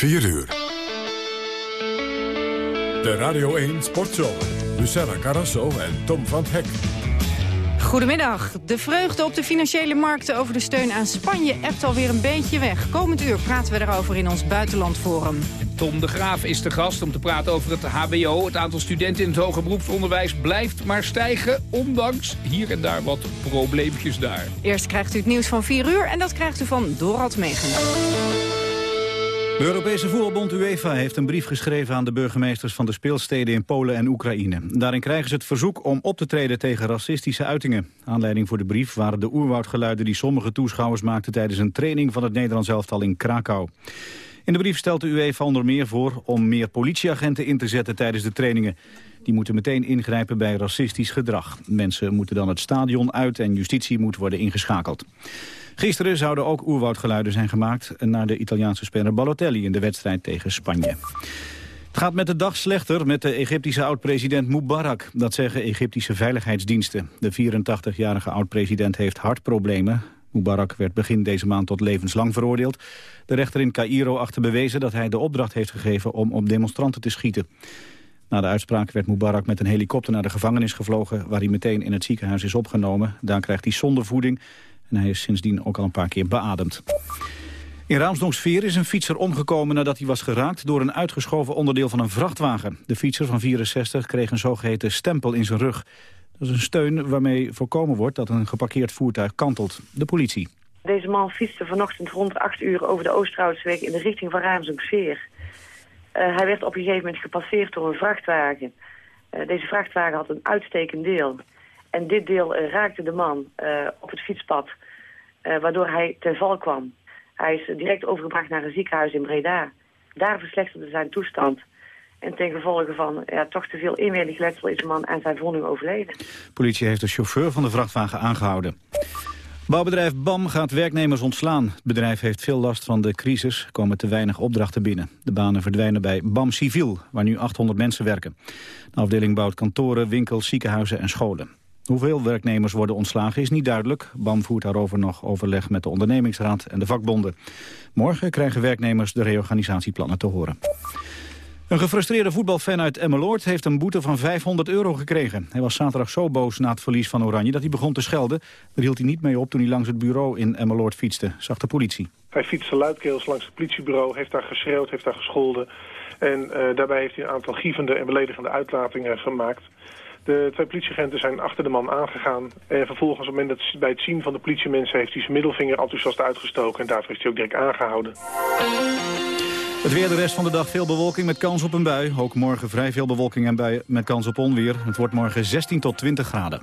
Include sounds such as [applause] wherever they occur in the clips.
4 uur. De Radio 1 Sportshow. Luciana Carrasso en Tom van Hek. Goedemiddag. De vreugde op de financiële markten over de steun aan Spanje ebt alweer een beetje weg. Komend uur praten we daarover in ons buitenlandforum. Tom de Graaf is de gast om te praten over het hbo. Het aantal studenten in het hoger beroepsonderwijs blijft maar stijgen... ondanks hier en daar wat probleempjes daar. Eerst krijgt u het nieuws van 4 uur en dat krijgt u van Dorald Megen. De Europese voetbalbond UEFA heeft een brief geschreven aan de burgemeesters van de speelsteden in Polen en Oekraïne. Daarin krijgen ze het verzoek om op te treden tegen racistische uitingen. Aanleiding voor de brief waren de oerwoudgeluiden die sommige toeschouwers maakten tijdens een training van het Nederlands elftal in Krakau. In de brief stelt de UEFA onder meer voor om meer politieagenten in te zetten tijdens de trainingen. Die moeten meteen ingrijpen bij racistisch gedrag. Mensen moeten dan het stadion uit en justitie moet worden ingeschakeld. Gisteren zouden ook oerwoudgeluiden zijn gemaakt... naar de Italiaanse speler Balotelli in de wedstrijd tegen Spanje. Het gaat met de dag slechter met de Egyptische oud-president Mubarak. Dat zeggen Egyptische veiligheidsdiensten. De 84-jarige oud-president heeft hartproblemen. Mubarak werd begin deze maand tot levenslang veroordeeld. De rechter in Cairo achter bewezen dat hij de opdracht heeft gegeven om op demonstranten te schieten. Na de uitspraak werd Mubarak met een helikopter naar de gevangenis gevlogen... waar hij meteen in het ziekenhuis is opgenomen. Daar krijgt hij zonder voeding en hij is sindsdien ook al een paar keer beademd. In Raamsdonksveer is een fietser omgekomen nadat hij was geraakt door een uitgeschoven onderdeel van een vrachtwagen. De fietser van 64 kreeg een zogeheten stempel in zijn rug. Dat is een steun waarmee voorkomen wordt dat een geparkeerd voertuig kantelt. De politie. Deze man fietste vanochtend rond 8 uur over de Oosterhoutsweg in de richting van Raamsdonksveer. Uh, hij werd op een gegeven moment gepasseerd door een vrachtwagen. Uh, deze vrachtwagen had een uitstekend deel. En dit deel uh, raakte de man uh, op het fietspad, uh, waardoor hij ten val kwam. Hij is direct overgebracht naar een ziekenhuis in Breda. Daar verslechterde zijn toestand. En ten gevolge van ja, toch te veel inwendig letsel is de man aan zijn verwonding overleden. Politie heeft de chauffeur van de vrachtwagen aangehouden. Bouwbedrijf BAM gaat werknemers ontslaan. Het bedrijf heeft veel last van de crisis, komen te weinig opdrachten binnen. De banen verdwijnen bij BAM Civiel, waar nu 800 mensen werken. De afdeling bouwt kantoren, winkels, ziekenhuizen en scholen. Hoeveel werknemers worden ontslagen is niet duidelijk. BAM voert daarover nog overleg met de ondernemingsraad en de vakbonden. Morgen krijgen werknemers de reorganisatieplannen te horen. Een gefrustreerde voetbalfan uit Emmeloord heeft een boete van 500 euro gekregen. Hij was zaterdag zo boos na het verlies van Oranje dat hij begon te schelden. Daar hield hij niet mee op toen hij langs het bureau in Emmeloord fietste, zag de politie. Hij fietste luidkeels langs het politiebureau, heeft daar geschreeuwd, heeft daar gescholden. En uh, daarbij heeft hij een aantal gievende en beledigende uitlatingen gemaakt. De twee politieagenten zijn achter de man aangegaan. En vervolgens, op het moment dat bij het zien van de politiemensen... heeft hij zijn middelvinger enthousiast uitgestoken. En daarvoor is hij ook direct aangehouden. Het weer de rest van de dag veel bewolking met kans op een bui. Ook morgen vrij veel bewolking en bui met kans op onweer. Het wordt morgen 16 tot 20 graden.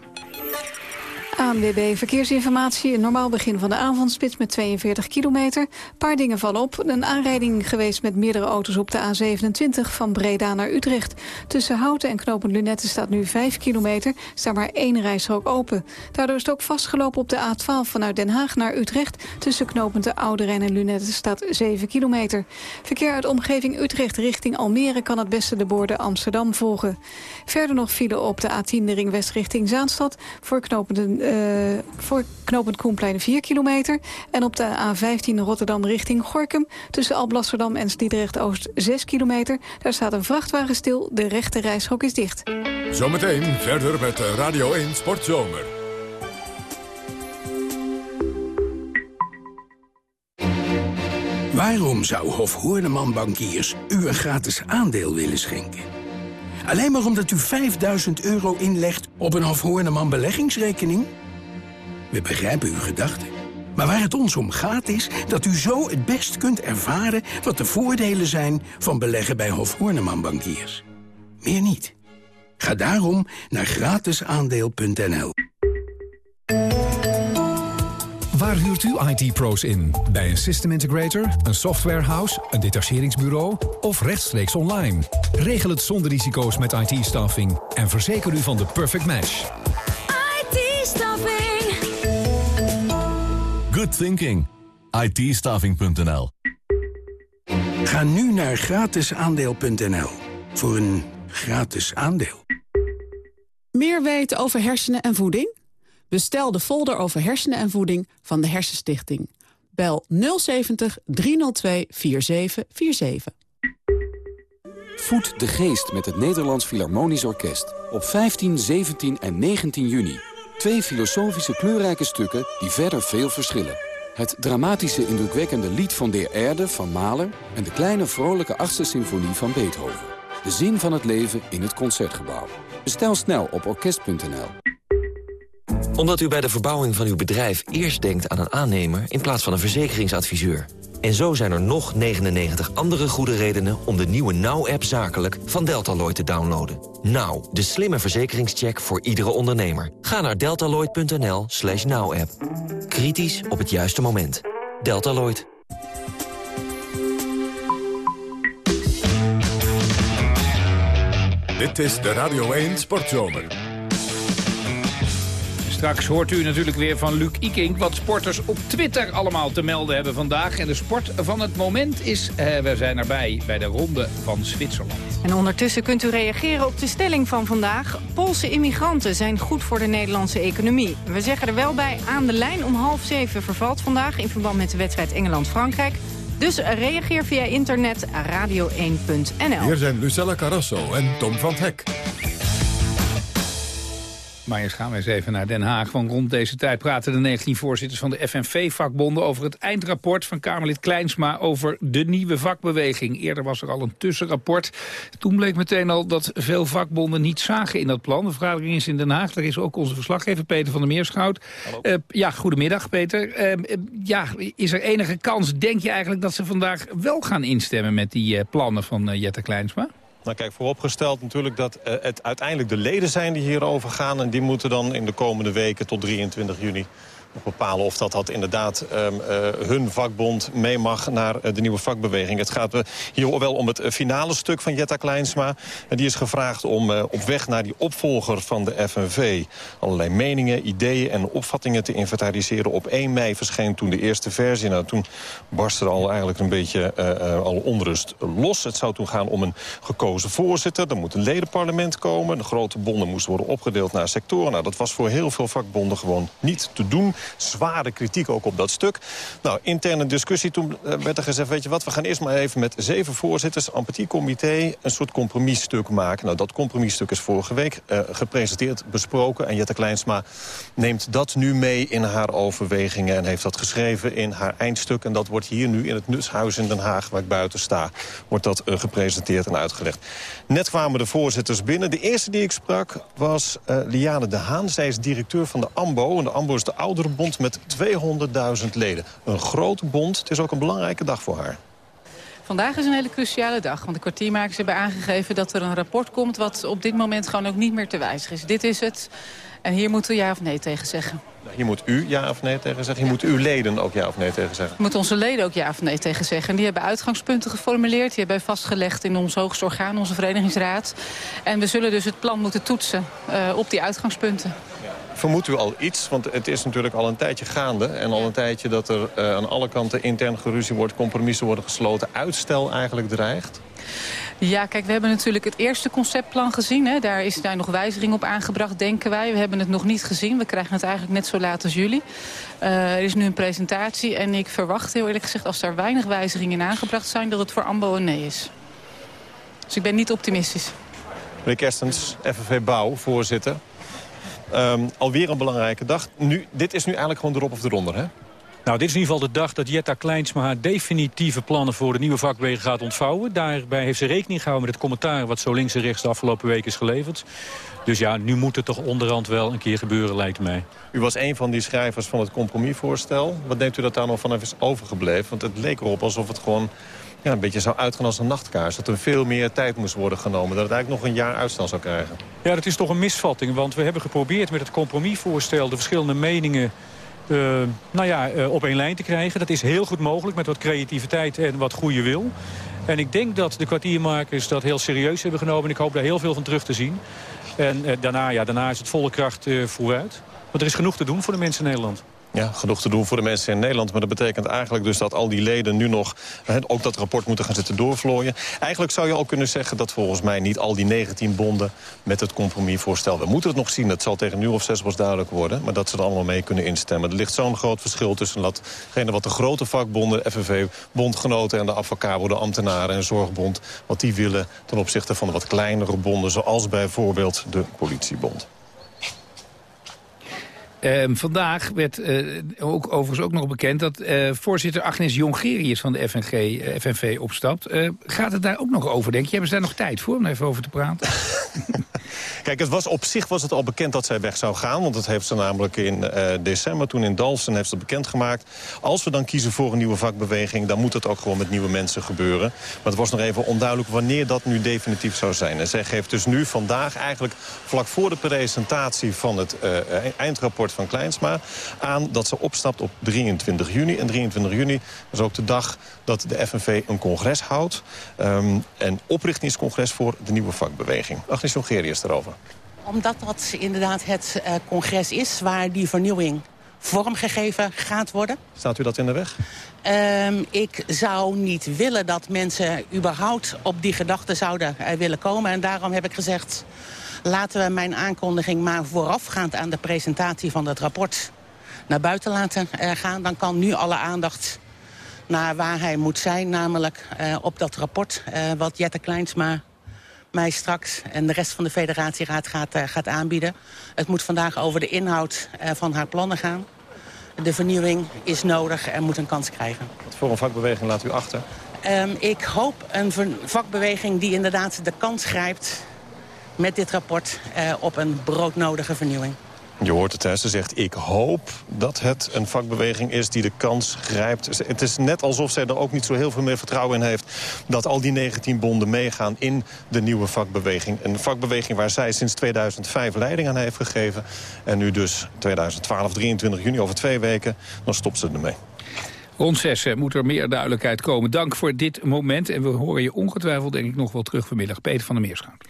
ANWB Verkeersinformatie. Een normaal begin van de avondspits met 42 kilometer. Een paar dingen vallen op. Een aanrijding geweest met meerdere auto's op de A27 van Breda naar Utrecht. Tussen Houten en Knopend Lunetten staat nu 5 kilometer. Staat maar één rijstrook open. Daardoor is het ook vastgelopen op de A12 vanuit Den Haag naar Utrecht. Tussen Knopend de Oude Rijn en Lunetten staat 7 kilometer. Verkeer uit omgeving Utrecht richting Almere kan het beste de borden Amsterdam volgen. Verder nog file op de A10 de ring west richting Zaanstad. Voor knopende uh, voor knooppunt Koenplein 4 kilometer. En op de A15 Rotterdam richting Gorkum... tussen Alblasserdam en Sliedrecht-Oost 6 kilometer. Daar staat een vrachtwagen stil, de rechte reishok is dicht. Zometeen verder met Radio 1 Sportzomer. Waarom zou Hof Hoorneman Bankiers u een gratis aandeel willen schenken? Alleen maar omdat u 5000 euro inlegt op een Hof Hoorneman beleggingsrekening? We begrijpen uw gedachten. Maar waar het ons om gaat is dat u zo het best kunt ervaren... wat de voordelen zijn van beleggen bij Hof Horneman Bankiers. Meer niet. Ga daarom naar gratisaandeel.nl. Waar huurt u IT-pro's in? Bij een system integrator, een softwarehouse, een detacheringsbureau of rechtstreeks online? Regel het zonder risico's met IT-staffing en verzeker u van de perfect match. IT-staffing Good thinking. ITstaving.nl Ga nu naar gratisaandeel.nl voor een gratis aandeel. Meer weten over hersenen en voeding? Bestel de folder over hersenen en voeding van de Hersenstichting. Bel 070 302 4747. Voed de geest met het Nederlands Philharmonisch Orkest. Op 15, 17 en 19 juni. Twee filosofische kleurrijke stukken die verder veel verschillen. Het dramatische indrukwekkende lied van De Erde van Mahler... en de kleine vrolijke achtste symfonie van Beethoven. De zin van het leven in het Concertgebouw. Bestel snel op orkest.nl. Omdat u bij de verbouwing van uw bedrijf eerst denkt aan een aannemer... in plaats van een verzekeringsadviseur. En zo zijn er nog 99 andere goede redenen om de nieuwe Now-app zakelijk van Deltaloid te downloaden. Now, de slimme verzekeringscheck voor iedere ondernemer. Ga naar deltaloid.nl slash now-app. Kritisch op het juiste moment. Deltaloid. Dit is de Radio 1 Sportzomer. Straks hoort u natuurlijk weer van Luc Iking wat sporters op Twitter allemaal te melden hebben vandaag. En de sport van het moment is, eh, we zijn erbij bij de Ronde van Zwitserland. En ondertussen kunt u reageren op de stelling van vandaag. Poolse immigranten zijn goed voor de Nederlandse economie. We zeggen er wel bij, aan de lijn om half zeven vervalt vandaag... in verband met de wedstrijd Engeland-Frankrijk. Dus reageer via internet radio1.nl. Hier zijn Lucella Carrasso en Tom van Hek. Maar eens gaan we eens even naar Den Haag. Want rond deze tijd praten de 19 voorzitters van de FNV-vakbonden... over het eindrapport van Kamerlid Kleinsma over de nieuwe vakbeweging. Eerder was er al een tussenrapport. Toen bleek meteen al dat veel vakbonden niet zagen in dat plan. De vergadering is in Den Haag. Daar is ook onze verslaggever Peter van der Meerschout. Uh, ja, goedemiddag Peter. Uh, ja, is er enige kans, denk je eigenlijk, dat ze vandaag wel gaan instemmen... met die uh, plannen van Jette Kleinsma? Nou kijk, vooropgesteld natuurlijk dat uh, het uiteindelijk de leden zijn die hierover gaan. En die moeten dan in de komende weken tot 23 juni bepalen of dat, dat inderdaad um, uh, hun vakbond mee mag naar uh, de nieuwe vakbeweging. Het gaat uh, hier wel om het finale stuk van Jetta Kleinsma. En die is gevraagd om op weg naar die opvolger van de FNV... allerlei meningen, ideeën en opvattingen te inventariseren. Op 1 mei verscheen toen de eerste versie. Nou, toen barstte er al eigenlijk een beetje al onrust los. Het zou toen gaan om een gekozen voorzitter. Er moet een ledenparlement komen. De grote bonden moesten worden opgedeeld naar sectoren. Nou, dat was voor heel veel vakbonden gewoon niet te doen zware kritiek ook op dat stuk. Nou, interne discussie, toen eh, werd er gezegd... weet je wat, we gaan eerst maar even met zeven voorzitters... empathie-comité een soort compromisstuk maken. Nou, dat compromisstuk is vorige week uh, gepresenteerd, besproken... en Jette Kleinsma neemt dat nu mee in haar overwegingen... en heeft dat geschreven in haar eindstuk. En dat wordt hier nu in het Nutshuis in Den Haag, waar ik buiten sta... wordt dat uh, gepresenteerd en uitgelegd. Net kwamen de voorzitters binnen. De eerste die ik sprak was Liane de Haan. Zij is directeur van de AMBO. En de AMBO is de oudere bond met 200.000 leden. Een grote bond. Het is ook een belangrijke dag voor haar. Vandaag is een hele cruciale dag, want de kwartiermakers hebben aangegeven dat er een rapport komt wat op dit moment gewoon ook niet meer te wijzigen is. Dit is het en hier moeten we ja of nee tegen zeggen. Hier moet u ja of nee tegen zeggen. Hier moeten uw leden ook ja of nee tegen zeggen. Moeten onze leden ook ja of nee tegen zeggen. En die hebben uitgangspunten geformuleerd. Die hebben vastgelegd in ons hoogste orgaan, onze verenigingsraad. En we zullen dus het plan moeten toetsen uh, op die uitgangspunten. Vermoedt u al iets? Want het is natuurlijk al een tijdje gaande. En al een tijdje dat er uh, aan alle kanten intern geruzie wordt... compromissen worden gesloten. Uitstel eigenlijk dreigt? Ja, kijk, we hebben natuurlijk het eerste conceptplan gezien. Hè. Daar is daar nog wijziging op aangebracht, denken wij. We hebben het nog niet gezien. We krijgen het eigenlijk net zo laat als jullie. Uh, er is nu een presentatie en ik verwacht heel eerlijk gezegd... als er weinig wijzigingen in aangebracht zijn... dat het voor AMBO een nee is. Dus ik ben niet optimistisch. Meneer Kerstens, FNV Bouw, voorzitter. Um, alweer een belangrijke dag. Nu, dit is nu eigenlijk gewoon de rop of de ronder, hè? Nou, dit is in ieder geval de dag dat Jetta Kleinsma haar definitieve plannen voor de nieuwe vakbeweging gaat ontvouwen. Daarbij heeft ze rekening gehouden met het commentaar wat zo links en rechts de afgelopen week is geleverd. Dus ja, nu moet het toch onderhand wel een keer gebeuren, lijkt mij. U was een van die schrijvers van het compromisvoorstel. Wat denkt u dat daar nog van is overgebleven? Want het leek erop alsof het gewoon ja, een beetje zou uitgaan als een nachtkaars. Dat er veel meer tijd moest worden genomen. Dat het eigenlijk nog een jaar uitstel zou krijgen. Ja, dat is toch een misvatting. Want we hebben geprobeerd met het compromisvoorstel... de verschillende meningen uh, nou ja, uh, op één lijn te krijgen. Dat is heel goed mogelijk met wat creativiteit en wat goede wil. En ik denk dat de kwartiermakers dat heel serieus hebben genomen. En ik hoop daar heel veel van terug te zien. En uh, daarna, ja, daarna is het volle kracht vooruit. Want er is genoeg te doen voor de mensen in Nederland. Ja, genoeg te doen voor de mensen in Nederland. Maar dat betekent eigenlijk dus dat al die leden nu nog... Ook dat rapport moeten gaan zitten doorvlooien. Eigenlijk zou je ook kunnen zeggen dat volgens mij niet al die 19 bonden... met het compromisvoorstel. We moeten het nog zien, dat zal tegen nu of zes pas duidelijk worden. Maar dat ze er allemaal mee kunnen instemmen. Er ligt zo'n groot verschil tussen datgene wat de grote vakbonden... FNV, bondgenoten en de advocabo, de ambtenaren en zorgbond... wat die willen ten opzichte van de wat kleinere bonden... zoals bijvoorbeeld de politiebond. Ehm, vandaag werd eh, ook overigens ook nog bekend dat eh, voorzitter Agnes Jongerius van de FNG, eh, FNV opstapt. Eh, gaat het daar ook nog over, denk je? Hebben ze daar nog tijd voor om even over te praten? [laughs] Kijk, het was, op zich was het al bekend dat zij weg zou gaan. Want dat heeft ze namelijk in eh, december, toen in Dalfsen, heeft ze bekendgemaakt. Als we dan kiezen voor een nieuwe vakbeweging... dan moet het ook gewoon met nieuwe mensen gebeuren. Maar het was nog even onduidelijk wanneer dat nu definitief zou zijn. En zij geeft dus nu vandaag eigenlijk vlak voor de presentatie... van het eh, van Kleinsma aan dat ze opstapt op 23 juni. En 23 juni is ook de dag dat de FNV een congres houdt. Um, een oprichtingscongres voor de nieuwe vakbeweging. Agnes Jongerius daarover. Omdat dat inderdaad het uh, congres is waar die vernieuwing vormgegeven gaat worden. Staat u dat in de weg? Um, ik zou niet willen dat mensen überhaupt op die gedachte zouden uh, willen komen. En daarom heb ik gezegd, laten we mijn aankondiging maar voorafgaand aan de presentatie van het rapport naar buiten laten uh, gaan. Dan kan nu alle aandacht naar waar hij moet zijn. Namelijk uh, op dat rapport uh, wat Jette Kleinsma mij straks en de rest van de federatieraad gaat, gaat aanbieden. Het moet vandaag over de inhoud van haar plannen gaan. De vernieuwing is nodig en moet een kans krijgen. Wat voor een vakbeweging laat u achter? Um, ik hoop een vakbeweging die inderdaad de kans grijpt met dit rapport op een broodnodige vernieuwing. Je hoort het, hè. ze zegt, ik hoop dat het een vakbeweging is die de kans grijpt. Het is net alsof zij er ook niet zo heel veel meer vertrouwen in heeft... dat al die 19 bonden meegaan in de nieuwe vakbeweging. Een vakbeweging waar zij sinds 2005 leiding aan heeft gegeven. En nu dus 2012, 23 juni, over twee weken, dan stopt ze ermee. Rond zessen moet er meer duidelijkheid komen. Dank voor dit moment. En we horen je ongetwijfeld denk ik nog wel terug vanmiddag. Peter van der Meerschout.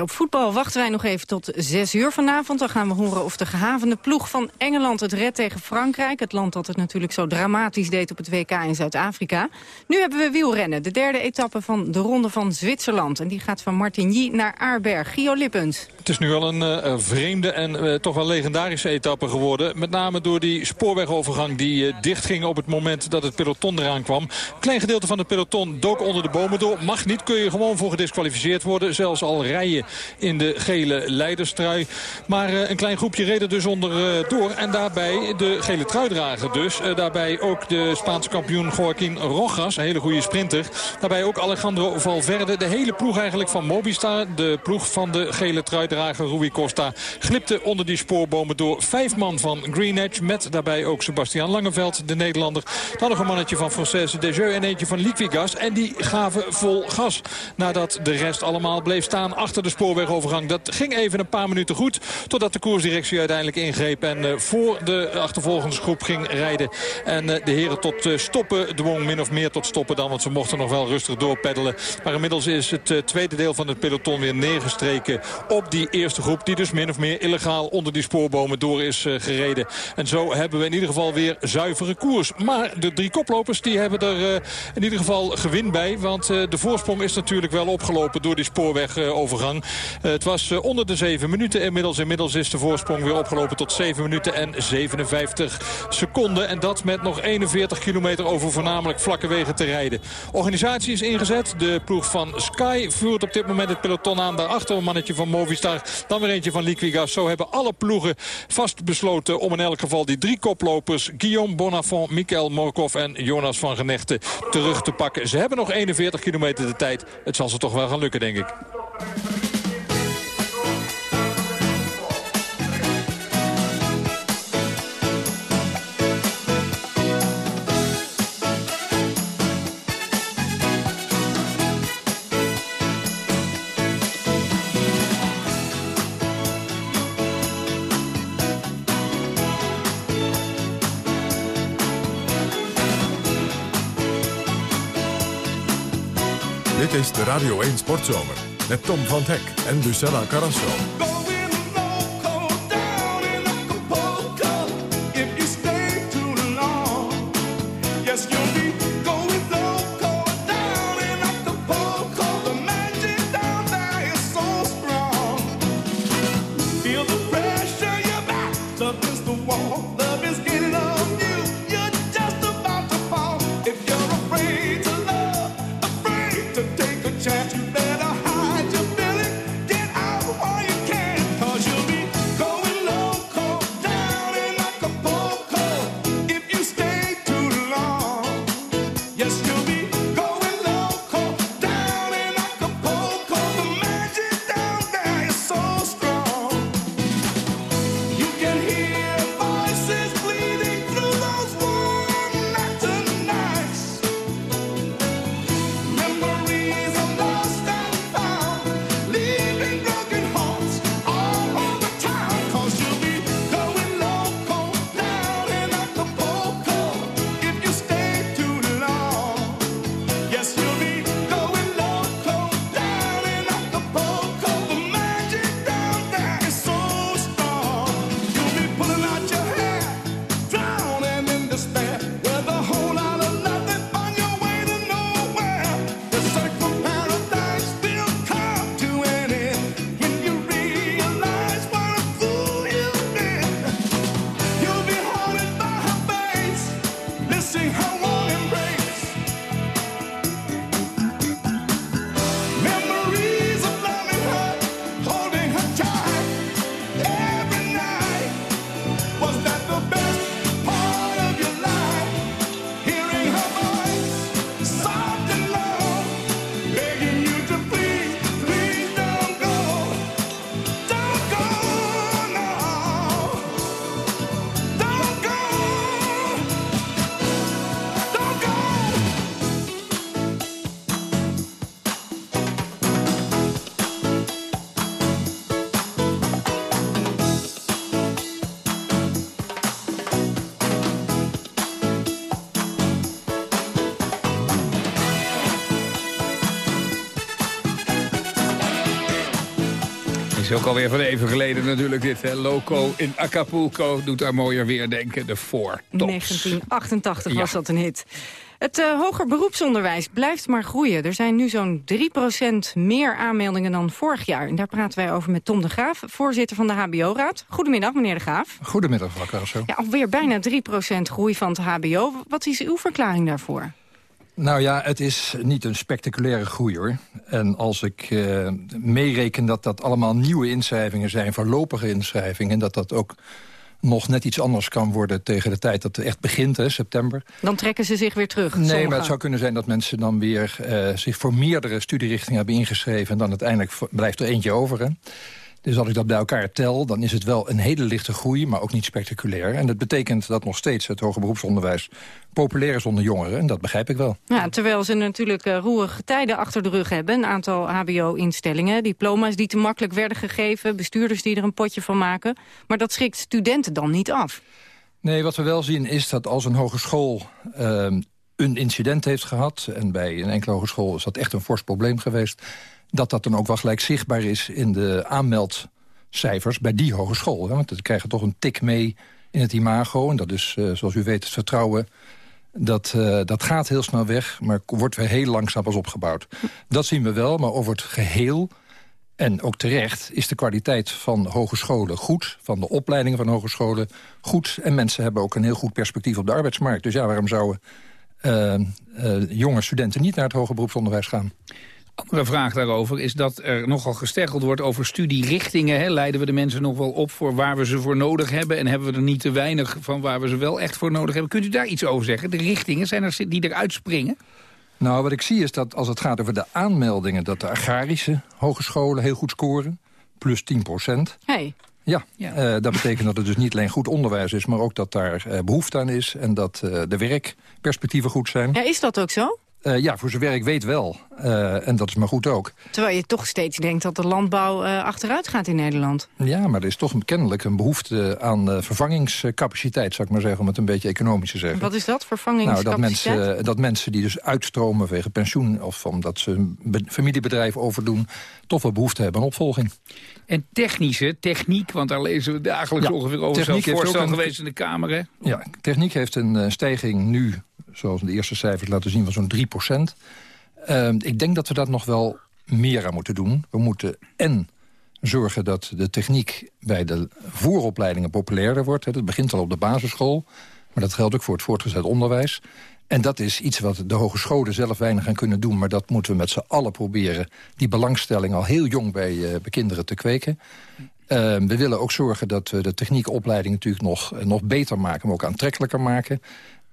Op voetbal wachten wij nog even tot zes uur vanavond. Dan gaan we horen of de gehavende ploeg van Engeland het redt tegen Frankrijk. Het land dat het natuurlijk zo dramatisch deed op het WK in Zuid-Afrika. Nu hebben we wielrennen, de derde etappe van de Ronde van Zwitserland. En die gaat van Martigny naar Aarberg. Gio Lippens. Het is nu al een uh, vreemde en uh, toch wel legendarische etappe geworden. Met name door die spoorwegovergang die uh, dichtging op het moment dat het peloton eraan kwam. Klein gedeelte van het peloton dook onder de bomen door. Mag niet, kun je gewoon voor gedisqualificeerd worden. Zelfs al rijden in de gele leiderstrui. Maar uh, een klein groepje reed er dus onder uh, door. En daarbij de gele truidrager dus. Uh, daarbij ook de Spaanse kampioen Joaquin Rojas, een hele goede sprinter. Daarbij ook Alejandro Valverde. De hele ploeg eigenlijk van Mobistar. De ploeg van de gele truidrager Rui Costa glipte onder die spoorbomen door. Vijf man van Green Edge met daarbij ook Sebastian Langeveld, de Nederlander. Dan nog een mannetje van Française Desjeux en eentje van Liquigas. En die gaven vol gas nadat de rest allemaal bleef staan achter de spoorwegovergang. Dat ging even een paar minuten goed. Totdat de koersdirectie uiteindelijk ingreep. En uh, voor de achtervolgensgroep ging rijden. En uh, de heren tot uh, stoppen dwong min of meer tot stoppen dan. Want ze mochten nog wel rustig doorpeddelen. Maar inmiddels is het tweede deel van het peloton weer neergestreken op die eerste groep. Die dus min of meer illegaal onder die spoorbomen door is gereden. En zo hebben we in ieder geval weer zuivere koers. Maar de drie koplopers die hebben er in ieder geval gewin bij. Want de voorsprong is natuurlijk wel opgelopen door die spoorwegovergang. Uh, het was uh, onder de 7 minuten inmiddels. Inmiddels is de voorsprong weer opgelopen tot 7 minuten en 57 seconden. En dat met nog 41 kilometer over voornamelijk vlakke wegen te rijden. Organisatie is ingezet. De ploeg van Sky voert op dit moment het peloton aan. Daarachter een mannetje van Movistar. Dan weer eentje van Liquigas. Zo hebben alle ploegen vast besloten om in elk geval die drie koplopers... Guillaume Bonafont, Mikael Morkov en Jonas van Genechten terug te pakken. Ze hebben nog 41 kilometer de tijd. Het zal ze toch wel gaan lukken, denk ik. This is the Radio Eins Sports Hour with Tom van Heck and Lucella Carrasco. Go with the cold down in the pocket if you stay too long. Yes you will go with no cold down in the pocket the magic down that is so strong. Feel the pressure you back up against the wall love is getting on you you're just about to fall if you're afraid to love afraid to tattoo Is ook alweer van even geleden natuurlijk dit. Hè? Loco in Acapulco doet daar mooier weer denken. De Four Tops. 1988 Ja. was dat een hit. Het eh, hoger beroepsonderwijs blijft maar groeien. Er zijn nu zo'n 3% meer aanmeldingen dan vorig jaar. En daar praten wij over met Tom de Graaf, voorzitter van de HBO-raad. Goedemiddag, meneer de Graaf. Goedemiddag, mevrouw Carrasso. Ja, alweer bijna 3% groei van het HBO. Wat is uw verklaring daarvoor? Nou ja, het is niet een spectaculaire groei hoor. En als ik eh, meereken dat dat allemaal nieuwe inschrijvingen zijn... voorlopige inschrijvingen... en dat dat ook nog net iets anders kan worden tegen de tijd dat het echt begint, hè, september. Dan trekken ze zich weer terug. Nee, maar het zou kunnen zijn dat mensen dan weer eh, zich voor meerdere studierichtingen hebben ingeschreven... en dan uiteindelijk blijft er eentje over. Hè. Dus als ik dat bij elkaar tel, dan is het wel een hele lichte groei... maar ook niet spectaculair. En dat betekent dat nog steeds het hoger beroepsonderwijs populair is onder jongeren. En dat begrijp ik wel. Ja, terwijl ze natuurlijk eh, roerige tijden achter de rug hebben. Een aantal hbo-instellingen, diploma's die te makkelijk werden gegeven... bestuurders die er een potje van maken. Maar dat schrikt studenten dan niet af. Nee, wat we wel zien is dat als een hogeschool ehm, een incident heeft gehad... en bij een enkele hogeschool is dat echt een fors probleem geweest... dat dat dan ook wel gelijk zichtbaar is in de aanmeldcijfers bij die hogeschool. Want we krijgen toch een tik mee in het imago. En dat is, eh, zoals u weet, het vertrouwen... Dat, eh, dat gaat heel snel weg, maar wordt weer heel langzaam pas opgebouwd. Dat zien we wel, maar over het geheel en ook terecht is de kwaliteit van hogescholen goed. Van de opleidingen van hogescholen goed. En mensen hebben ook een heel goed perspectief op de arbeidsmarkt. Dus ja, waarom zouden eh, jonge studenten niet naar het hoger beroepsonderwijs gaan? Andere vraag daarover is dat er nogal gesteggeld wordt over studierichtingen. Hè? Leiden we de mensen nog wel op voor waar we ze voor nodig hebben... en hebben we er niet te weinig van waar we ze wel echt voor nodig hebben? Kunt u daar iets over zeggen? De richtingen, zijn er die eruit springen? Nou, wat ik zie is dat als het gaat over de aanmeldingen... dat de agrarische hogescholen heel goed scoren. Plus 10 procent. Hey. Ja, eh, dat betekent dat het dus niet alleen goed onderwijs is... maar ook dat daar eh, behoefte aan is en dat eh, de werkperspectieven goed zijn. Ja, is dat ook zo? Eh, ja, voor zover ik weet wel. Eh, en dat is maar goed ook. Terwijl je toch steeds denkt dat de landbouw eh, achteruit gaat in Nederland. Ja, maar er is toch kennelijk een behoefte aan eh, vervangingscapaciteit... zou ik maar zeggen, om het een beetje economisch te zeggen. Wat is dat, Nou, vervangingscapaciteit? dat mensen, dat mensen die dus uitstromen vanwege pensioen... of omdat ze een be- familiebedrijf overdoen... toch wel behoefte hebben aan opvolging. En technische, techniek, want daar lezen we dagelijks Ja, ongeveer over. techniek Zelfs voorstel een- geweest in de Kamer, hè? Ja, techniek heeft een stijging nu, zoals de eerste cijfers laten zien, van zo'n 3 procent. ik denk dat we dat nog wel meer aan moeten doen. We moeten en zorgen dat de techniek bij de vooropleidingen populairder wordt. Dat begint al op de basisschool, maar dat geldt ook voor het voortgezet onderwijs. En dat is iets wat de hogescholen zelf weinig aan kunnen doen... maar dat moeten we met z'n allen proberen... die belangstelling al heel jong bij, uh, bij kinderen te kweken. Uh, we willen ook zorgen dat we de techniekopleiding natuurlijk nog, uh, nog beter maken... maar ook aantrekkelijker maken.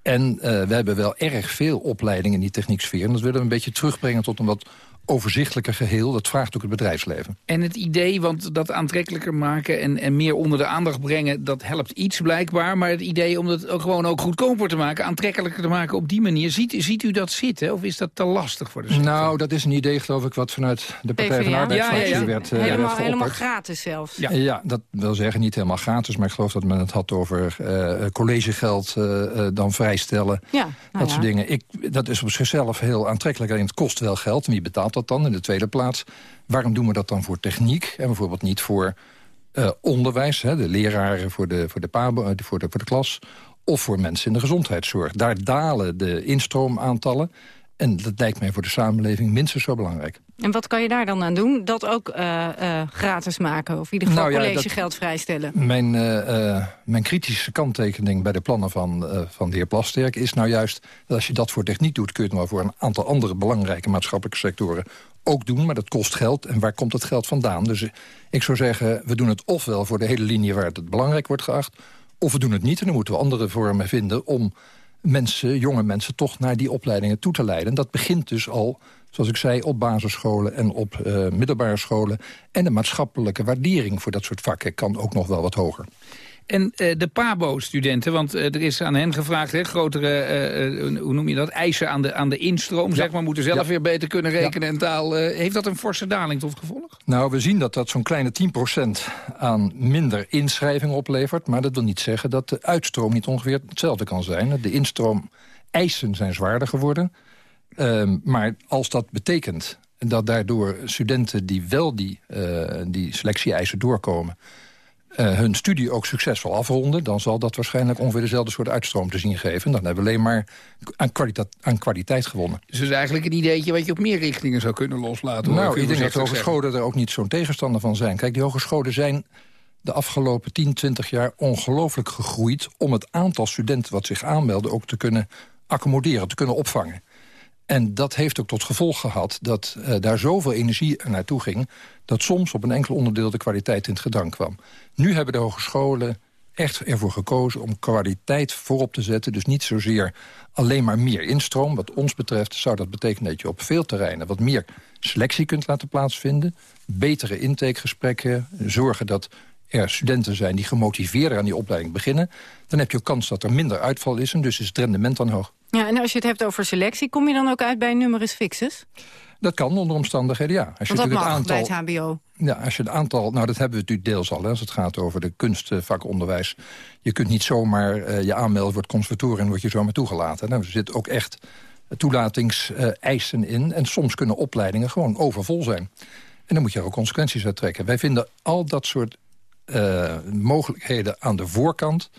En uh, we hebben wel erg veel opleidingen in die technieksfeer. En dat willen we een beetje terugbrengen tot een wat overzichtelijker geheel. Dat vraagt ook het bedrijfsleven. En het idee, want dat aantrekkelijker maken en, en meer onder de aandacht brengen... dat helpt iets blijkbaar. Maar het idee om het ook gewoon ook goedkoper te maken... aantrekkelijker te maken op die manier. Ziet, ziet u dat zitten of is dat te lastig voor de sector? Nou, dat is een idee geloof ik wat vanuit de Partij PvdA. van de Arbeidsfractie ja, ja, ja. werd, uh, helemaal, werd helemaal gratis zelfs. Ja. ja, dat wil zeggen niet helemaal gratis. Maar ik geloof dat men het had over uh, collegegeld uh, dan vrijstellen. Ja, nou dat soort dingen. Ik, dat is op zichzelf heel aantrekkelijk. En het kost wel geld. En wie betaalt dat dan in de tweede plaats? Waarom doen we dat dan voor techniek en bijvoorbeeld niet voor uh, onderwijs? Hè, de leraren voor de, voor, de pabo, voor, de, voor de klas of voor mensen in de gezondheidszorg. Daar dalen de instroomaantallen. En dat lijkt mij voor de samenleving minstens zo belangrijk. En wat kan je daar dan aan doen? Dat ook uh, uh, gratis maken? Of in ieder geval nou ja, collegegeld vrijstellen? Mijn, uh, mijn kritische kanttekening bij de plannen van, van de heer Plasterk... is nou juist dat als je dat voor techniek doet... kun je het maar voor een aantal andere belangrijke maatschappelijke sectoren ook doen. Maar dat kost geld. En waar komt het geld vandaan? Dus ik zou zeggen, we doen het ofwel voor de hele linie... waar het belangrijk wordt geacht... of we doen het niet. En dan moeten we andere vormen vinden om mensen, jonge mensen... toch naar die opleidingen toe te leiden. Dat begint dus al zoals ik zei, op basisscholen en op uh, middelbare scholen. En de maatschappelijke waardering voor dat soort vakken kan ook nog wel wat hoger. En uh, de PABO-studenten, want uh, er is aan hen gevraagd... Hè, grotere, hoe noem je dat, eisen aan de, aan de instroom, ja. zeg maar... moeten zelf ja. weer beter kunnen rekenen ja. en taal. heeft dat een forse daling tot gevolg? Nou, we zien dat dat zo'n kleine 10% aan minder inschrijvingen oplevert. Maar dat wil niet zeggen dat de uitstroom niet ongeveer hetzelfde kan zijn. De instroom eisen zijn zwaarder geworden... Uh, maar als dat betekent dat daardoor studenten die wel die, die selectie-eisen doorkomen... Uh, hun studie ook succesvol afronden... dan zal dat waarschijnlijk ongeveer dezelfde soort uitstroom te zien geven. Dan hebben we alleen maar aan kwaliteit, aan kwaliteit gewonnen. Dus het is eigenlijk een ideetje wat je op meer richtingen zou kunnen loslaten. Nou, ik denk dat de hogescholen er ook niet zo'n tegenstander van zijn. Kijk, die hogescholen zijn de afgelopen 10, 20 jaar ongelooflijk gegroeid... om het aantal studenten wat zich aanmelden ook te kunnen accommoderen, te kunnen opvangen. En dat heeft ook tot gevolg gehad dat uh, daar zoveel energie naartoe ging... dat soms op een enkel onderdeel de kwaliteit in het gedrang kwam. Nu hebben de hogescholen echt ervoor gekozen om kwaliteit voorop te zetten. Dus niet zozeer alleen maar meer instroom. Wat ons betreft zou dat betekenen dat je op veel terreinen... wat meer selectie kunt laten plaatsvinden. Betere intakegesprekken. Zorgen dat er studenten zijn die gemotiveerd aan die opleiding beginnen... dan heb je ook kans dat er minder uitval is en dus is het rendement dan hoog. Ja, en als je het hebt over selectie, kom je dan ook uit bij numerus fixus? Dat kan onder omstandigheden, ja. Als je Want dat mag het aantal, bij het hbo? Ja, als je het aantal... Nou, dat hebben we natuurlijk deels al, hè, als het gaat over de kunstvakonderwijs. Je kunt niet zomaar uh, je aanmelden voor het conservatorium... en word je zomaar toegelaten. Nou, er zitten ook echt toelatingseisen in. En soms kunnen opleidingen gewoon overvol zijn. En dan moet je er ook consequenties uit trekken. Wij vinden al dat soort uh, mogelijkheden aan de voorkant...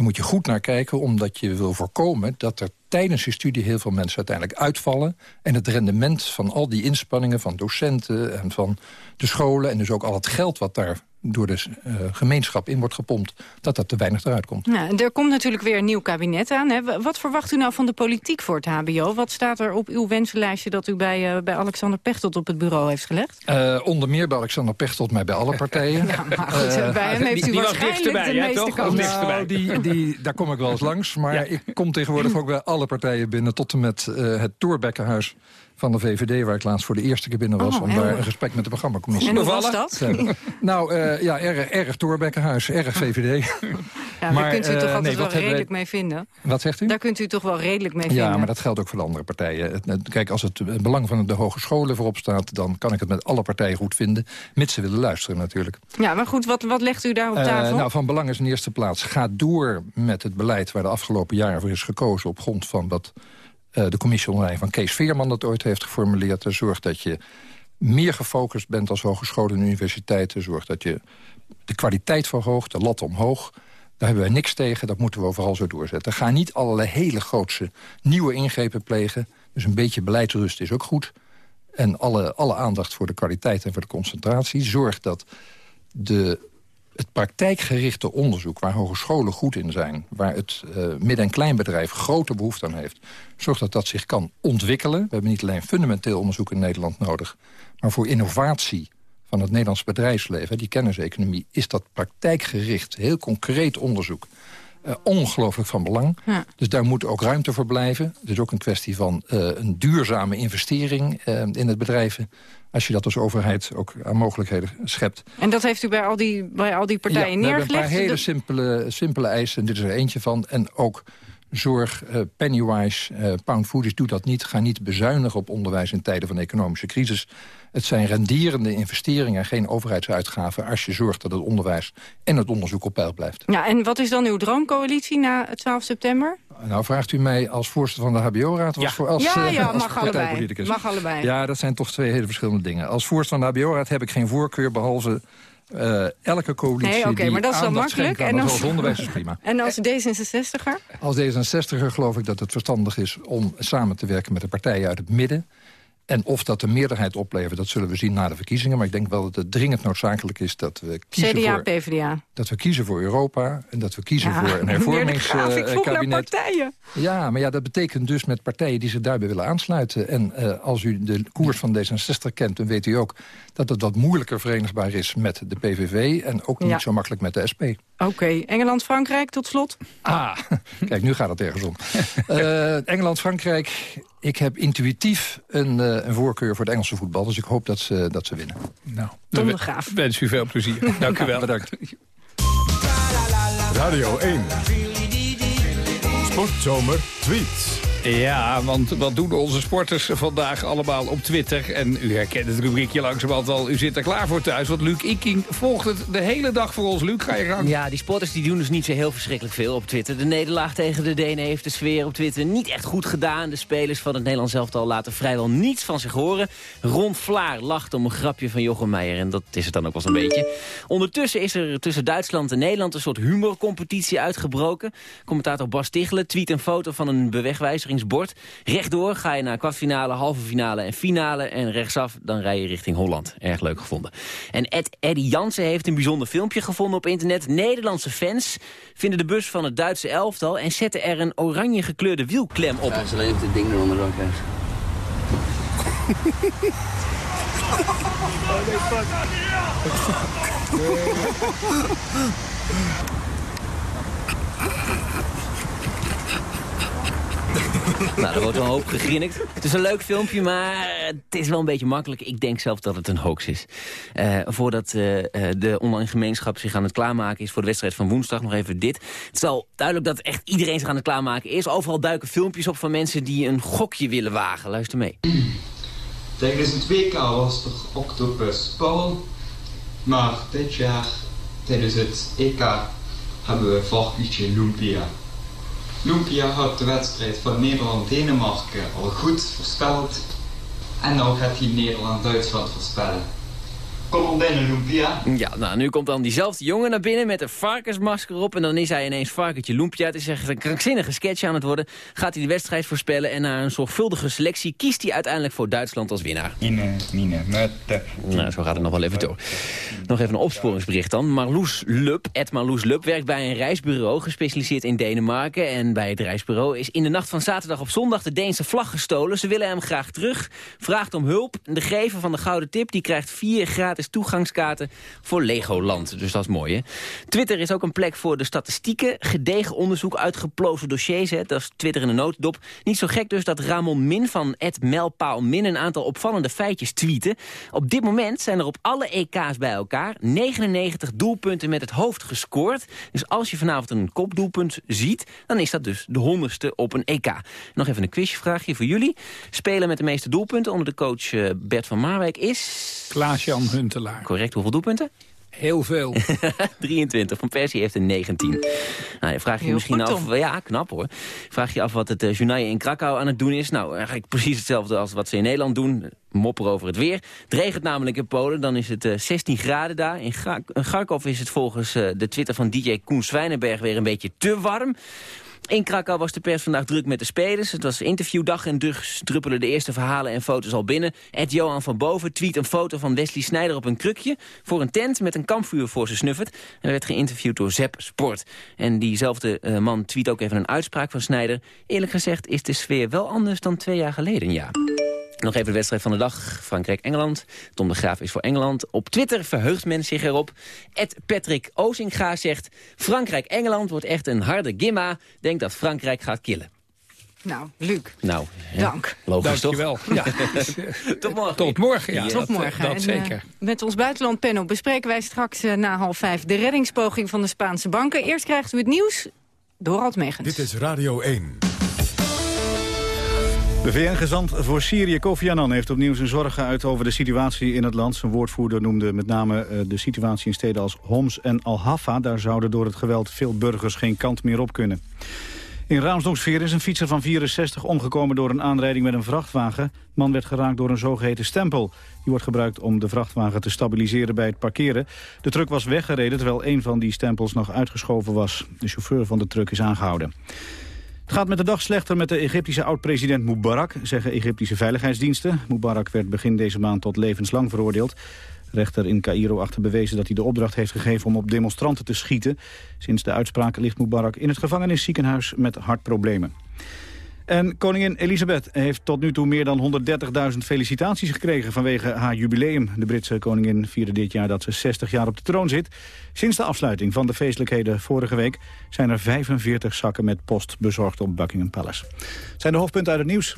Daar moet je goed naar kijken, omdat je wil voorkomen... dat er tijdens je studie heel veel mensen uiteindelijk uitvallen... en het rendement van al die inspanningen van docenten en van de scholen... en dus ook al het geld wat daar door de uh, gemeenschap in wordt gepompt... dat dat te weinig eruit komt. Ja, er komt natuurlijk weer een nieuw kabinet aan. Hè. Wat verwacht u nou van de politiek voor het hbo? Wat staat er op uw wensenlijstje dat u bij, uh, bij Alexander Pechtold op het bureau heeft gelegd? Uh, onder meer bij Alexander Pechtold, maar bij alle partijen. [laughs] ja, maar goed, bij hem heeft u die waarschijnlijk dichterbij, de meeste kans. Nou, die, die, daar kom ik wel eens langs. Maar ja. ik kom tegenwoordig ook bij alle partijen binnen... tot en met het Toerbekkenhuis van de VVD, waar ik laatst voor de eerste keer binnen was... Oh, om daar een gesprek met de programmacommissie En hoe was dat? [laughs] nou, uh, ja, erg, erg Torbekkenhuis, erg VVD. Ja, [laughs] maar, daar kunt u toch altijd nee, wel redelijk wij... mee vinden? Wat zegt u? Daar kunt u toch wel redelijk mee vinden? Ja, maar dat geldt ook voor de andere partijen. Kijk, als het belang van de hogescholen voorop staat... dan kan ik het met alle partijen goed vinden, mits ze willen luisteren natuurlijk. Ja, maar goed, wat, wat legt u daar op tafel? Uh, nou, van belang is in eerste plaats, ga door met het beleid... waar de afgelopen jaren voor is gekozen op grond van wat uh, de commissie onder van Kees Veerman dat ooit heeft geformuleerd. Zorg dat je meer gefocust bent als hogescholen en universiteiten. Zorg dat je de kwaliteit verhoogt, de lat omhoog. Daar hebben wij niks tegen, dat moeten we overal zo doorzetten. Ga niet allerlei hele grootse nieuwe ingrepen plegen. Dus een beetje beleidsrust is ook goed. En alle, alle aandacht voor de kwaliteit en voor de concentratie. Zorg dat de het praktijkgerichte onderzoek... waar hogescholen goed in zijn... waar het eh, midden- en kleinbedrijf grote behoefte aan heeft... zorgt dat dat zich kan ontwikkelen. We hebben niet alleen fundamenteel onderzoek in Nederland nodig... maar voor innovatie van het Nederlands bedrijfsleven... die kenniseconomie, is dat praktijkgericht, heel concreet onderzoek... eh, ongelooflijk van belang. Ja. Dus daar moet ook ruimte voor blijven. Het is ook een kwestie van eh, een duurzame investering eh, in het bedrijven... als je dat als overheid ook aan mogelijkheden schept. En dat heeft u bij al die, bij al die partijen ja, neergelegd? een paar hele simpele, simpele eisen. En dit is er eentje van. En ook zorg, eh, pennywise, eh, pound foolish, doe dat niet. Ga niet bezuinigen op onderwijs in tijden van economische crisis. Het zijn renderende investeringen, geen overheidsuitgaven... als je zorgt dat het onderwijs en het onderzoek op peil blijft. Ja, en wat is dan uw droomcoalitie na 12 september? Nou, vraagt u mij als voorzitter van de HBO-raad... of Ja. als, voor- als, Ja, eh, ja, als mag allebei. Mag allebei. Ja, dat zijn toch twee hele verschillende dingen. Als voorzitter van de HBO-raad heb ik geen voorkeur... behalve eh, elke coalitie Nee, oké, die maar dat is wel makkelijk. aan En als- hoger onderwijs is prima. [laughs] En als D66er? Als D66er geloof ik dat het verstandig is om samen te werken met de partijen uit het midden. En of dat de meerderheid oplevert, dat zullen we zien na de verkiezingen. Maar ik denk wel dat het dringend noodzakelijk is dat we kiezen, CDA, voor, PvdA. dat we kiezen voor Europa. En dat we kiezen Ja, voor een [laughs] hervormingskabinet. partijen. Ja, maar ja, dat betekent dus met partijen die zich daarbij willen aansluiten. En eh, als u de koers van D66 kent, dan weet u ook... dat het wat moeilijker verenigbaar is met de PVV... en ook niet Ja. zo makkelijk met de SP. Oké, Engeland-Frankrijk tot slot? Ah, [laughs] kijk, nu gaat het ergens om. [laughs] Eh, Engeland-Frankrijk. Ik heb intuïtief een, eh, een voorkeur voor het Engelse voetbal. Dus ik hoop dat ze, dat ze winnen. Nou, Tom de Graaf. wens u veel plezier. [laughs] Dank u wel. Bedankt. Radio 1. Sportzomer tweets. Ja, want wat doen onze sporters vandaag allemaal op Twitter? En u herkent het rubriekje langzamerhand al. U zit er klaar voor thuis, want Luc Iking volgt het de hele dag voor ons. Luc, ga je gang. Ja, die sporters die doen dus niet zo heel verschrikkelijk veel op Twitter. De nederlaag tegen de Denen heeft de sfeer op Twitter niet echt goed gedaan. De spelers van het Nederlands elftal laten vrijwel niets van zich horen. Ron Vlaar lacht om een grapje van Jochem Meijer. En dat is het dan ook wel zo'n beetje. Ondertussen is er tussen Duitsland en Nederland een soort humorcompetitie uitgebroken. Commentator Bas Tichelen tweet een foto van een bewegwijzeringsbord. Rechtdoor ga je naar kwartfinale, halve finale en finale. En rechtsaf dan rij je richting Holland. Erg leuk gevonden. En Ed Eddie Jansen heeft een bijzonder filmpje gevonden op internet. Nederlandse fans vinden de bus van het Duitse elftal... en zetten er een oranje gekleurde wielklem op. Ja, ze alleen ding eronder. Nou, er wordt wel een hoop gegrinnikt. Het is een leuk filmpje, maar het is wel een beetje makkelijk. Ik denk zelf dat het een hoax is. Eh, voordat eh, eh, de online gemeenschap zich aan het klaarmaken is... voor de wedstrijd van woensdag, nog even dit. Het is al duidelijk dat echt iedereen zich aan het klaarmaken is. Overal duiken filmpjes op van mensen die een gokje willen wagen. Luister mee. Tijdens het WK was er Octopus Paul. Maar dit jaar, tijdens het EK, hebben we varkentje Lumpia. Lumpia had de wedstrijd van Nederland-Denemarken al goed voorspeld. En nou gaat hij Nederland-Duitsland voorspellen. Kom op binnen, Lumpia. Ja, nou, nu komt dan diezelfde jongen naar binnen met een varkensmasker op... en dan is hij ineens varkentje Lumpia. Het is echt een krankzinnige sketch aan het worden. Gaat hij de wedstrijd voorspellen en na een zorgvuldige selectie... kiest hij uiteindelijk voor Duitsland als winnaar. Mine, mette. Nou, zo gaat het nog wel even door. Nog even een opsporingsbericht dan. Marloes Lup, Ed Marloes Lup, werkt bij een reisbureau... gespecialiseerd in Denemarken. En bij het reisbureau is in de nacht van zaterdag op zondag... de Deense vlag gestolen. Ze willen hem graag terug. Vraagt om hulp. De gever van de gouden tip die krijgt vier gratis toegangskaarten... voor Legoland. Dus dat is mooi, hè? Twitter is ook een plek voor de statistieken. Gedegen onderzoek, uitgeplozen dossiers. Hè? Dat is Twitter in een nooddop. Niet zo gek dus dat Ramon Min van Ed Melpaal Min... een aantal opvallende feitjes tweeten. Op dit moment zijn er op alle EK's bij elkaar... 99 doelpunten met het hoofd gescoord. Dus als je vanavond een kopdoelpunt ziet... dan is dat dus de honderdste op een EK. Nog even een quizvraagje voor jullie. Speler met de meeste doelpunten onder de coach eh, Bert van Marwijk is... Klaas-Jan Huntelaar. Correct, hoeveel doelpunten? Heel veel. [laughs] 23. Van Persie heeft er 19. Nou, je vraagt je Heel misschien af... Ja, knap hoor. Vraag je af wat het uh, journaal in Krakau aan het doen is. Nou, eigenlijk [laughs] precies hetzelfde als wat ze in Nederland doen. Mopper over het weer. Het regent namelijk in Polen. Dan is het eh, 16 graden daar. In Ga- in Kharkov is het volgens eh, de Twitter van DJ Koen Zwijnenberg weer een beetje te warm. In Krakau was de pers vandaag druk met de spelers. Het was interviewdag en dus druppelen de eerste verhalen en foto's al binnen. Ed Johan van Boven tweet een foto van Wesley Snijder op een krukje... voor een tent met een kampvuur voor zijn snuffert. En werd geïnterviewd door Zep Sport. En diezelfde eh, man tweet ook even een uitspraak van Snijder. Eerlijk gezegd is de sfeer wel anders dan twee jaar geleden, ja. Nog even de wedstrijd van de dag. Frankrijk-Engeland. Tom de Graaf is voor Engeland. Op Twitter verheugt men zich erop. Ed Patrick Ozinga zegt... Frankrijk-Engeland wordt echt een harde gimma. Denk dat Frankrijk gaat killen. Nou, Luc. Nou, hè, Dank. Logisch Dankjewel. toch? Ja. [laughs] Tot morgen. Tot morgen, ja. Tot dat, morgen. Dat En, zeker. eh, met ons buitenlandpanel bespreken wij straks eh, na half vijf... de reddingspoging van de Spaanse banken. Eerst krijgt u het nieuws. Dorald Megens. Dit is Radio 1. De VN-gezant voor Syrië, Kofi Annan, heeft opnieuw zijn zorgen uit over de situatie in het land. Zijn woordvoerder noemde met name eh, de situatie in steden als Homs en Al-Hafa. Daar zouden door het geweld veel burgers geen kant meer op kunnen. In Raamsdonksveer is een fietser van 64 omgekomen door een aanrijding met een vrachtwagen. Man werd geraakt door een zogeheten stempel. Die wordt gebruikt om de vrachtwagen te stabiliseren bij het parkeren. De truck was weggereden terwijl een van die stempels nog uitgeschoven was. De chauffeur van de truck is aangehouden. Het gaat met de dag slechter met de Egyptische oud-president Mubarak, zeggen Egyptische veiligheidsdiensten. Mubarak werd begin deze maand tot levenslang veroordeeld. De rechter in Cairo achter bewezen dat hij de opdracht heeft gegeven om op demonstranten te schieten. Sinds de uitspraak ligt Mubarak in het gevangenisziekenhuis met hartproblemen. En koningin Elisabeth heeft tot nu toe meer dan 130.000 felicitaties gekregen vanwege haar jubileum. De Britse koningin vierde dit jaar dat ze 60 jaar op de troon zit. Sinds de afsluiting van de feestelijkheden vorige week zijn er 45 zakken met post bezorgd op Buckingham Palace. Zijn de hoofdpunten uit het nieuws.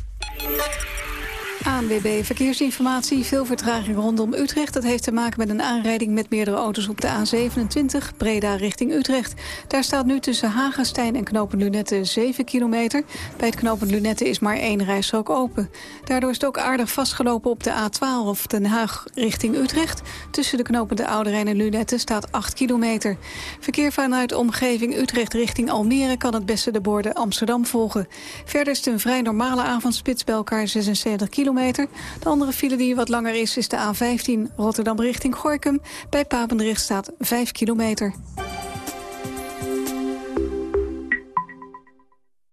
ANWB Verkeersinformatie. Veel vertraging rondom Utrecht. Dat heeft te maken met een aanrijding met meerdere auto's op de A27. Breda richting Utrecht. Daar staat nu tussen Hagenstein en knopen Lunette 7 kilometer. Bij het knopen Lunette is maar één rijstrook open. Daardoor is het ook aardig vastgelopen op de A12 Den Haag richting Utrecht. Tussen de knopen de en Lunette staat 8 kilometer. Verkeer vanuit de omgeving Utrecht richting Almere... kan het beste de borden Amsterdam volgen. Verder is het een vrij normale avondspits bij elkaar 76 kilometer. De andere file die wat langer is, is de A15 Rotterdam richting Gorkum. Bij Papendrecht staat 5 kilometer.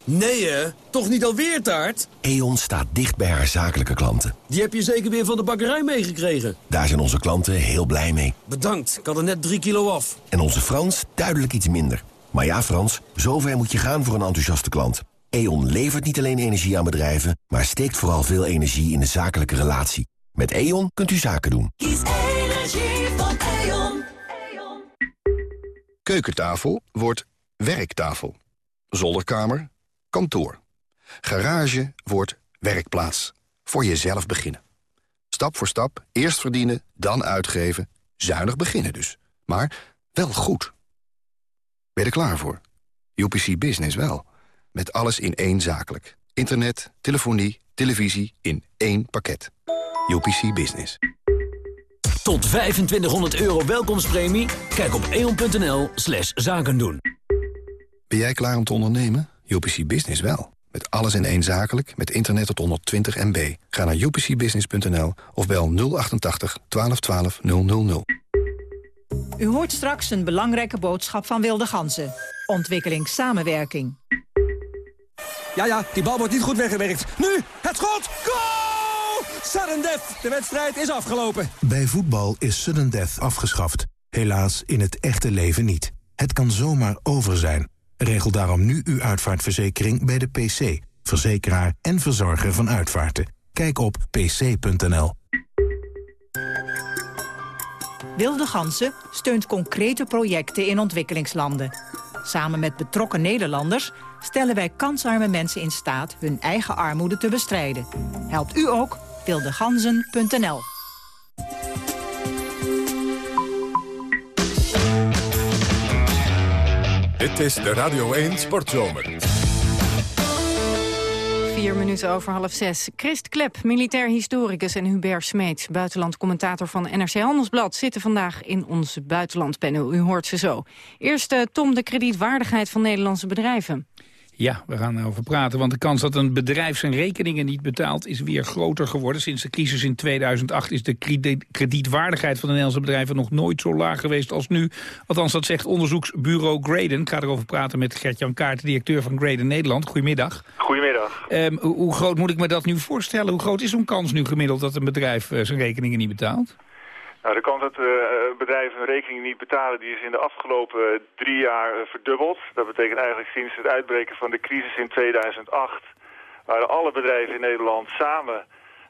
Nee hè? Toch niet alweer taart? E.ON staat dicht bij haar zakelijke klanten. Die heb je zeker weer van de bakkerij meegekregen. Daar zijn onze klanten heel blij mee. Bedankt, ik had er net drie kilo af. En onze Frans duidelijk iets minder. Maar ja, Frans, zover moet je gaan voor een enthousiaste klant. E.ON levert niet alleen energie aan bedrijven... maar steekt vooral veel energie in de zakelijke relatie. Met E.ON kunt u zaken doen. Kies energie van E.ON. Keukentafel wordt werktafel. Zolderkamer, kantoor. Garage wordt werkplaats. Voor jezelf beginnen. Stap voor stap, eerst verdienen, dan uitgeven. Zuinig beginnen dus. Maar wel goed. Ben je er klaar voor? UPC Business wel. Met alles in één zakelijk. Internet, telefonie, televisie in één pakket. UPC Business. Tot 2500 euro welkomstpremie? Kijk op eon.nl slash zaken doen. Ben jij klaar om te ondernemen? UPC Business wel. Met alles in één zakelijk, met internet tot 120 MB. Ga naar upcbusiness.nl of bel 088 1212 000. U hoort straks een belangrijke boodschap van Wilde Ganzen. Ontwikkelingssamenwerking. Ja, ja, die bal wordt niet goed weggewerkt. Nu, het schot! Goal! Sudden death, de wedstrijd is afgelopen. Bij voetbal is sudden death afgeschaft. Helaas in het echte leven niet. Het kan zomaar over zijn. Regel daarom nu uw uitvaartverzekering bij de PC. Verzekeraar en verzorger van uitvaarten. Kijk op pc.nl. Wilde Ganzen steunt concrete projecten in ontwikkelingslanden. Samen met betrokken Nederlanders stellen wij kansarme mensen in staat hun eigen armoede te bestrijden. Helpt u ook? wildeganzen.nl Dit is de Radio 1 Sportzomer. Vier minuten over half zes. Christ Klep, militair historicus en Hubert Smeets, buitenlandcommentator van NRC Handelsblad, zitten vandaag in ons buitenlandpanel. U hoort ze zo. Eerst eh, Tom, de kredietwaardigheid van Nederlandse bedrijven. Ja, we gaan erover praten, want de kans dat een bedrijf zijn rekeningen niet betaalt is weer groter geworden. Sinds de crisis in 2008 is de kredi- kredietwaardigheid van de Nederlandse bedrijven nog nooit zo laag geweest als nu. Althans, dat zegt onderzoeksbureau Graden. Ik ga erover praten met Gert-Jan Kaart, directeur van Graden Nederland. Goedemiddag. Goedemiddag. Ehm, hoe hoe groot moet ik me dat nu voorstellen? Hoe groot is zo'n kans nu gemiddeld dat een bedrijf eh, zijn rekeningen niet betaalt? Nou, de kans dat eh, bedrijven hun rekening niet betalen, die is in de afgelopen eh, drie jaar eh, verdubbeld. Dat betekent eigenlijk sinds het uitbreken van de crisis in 2008 waren alle bedrijven in Nederland samen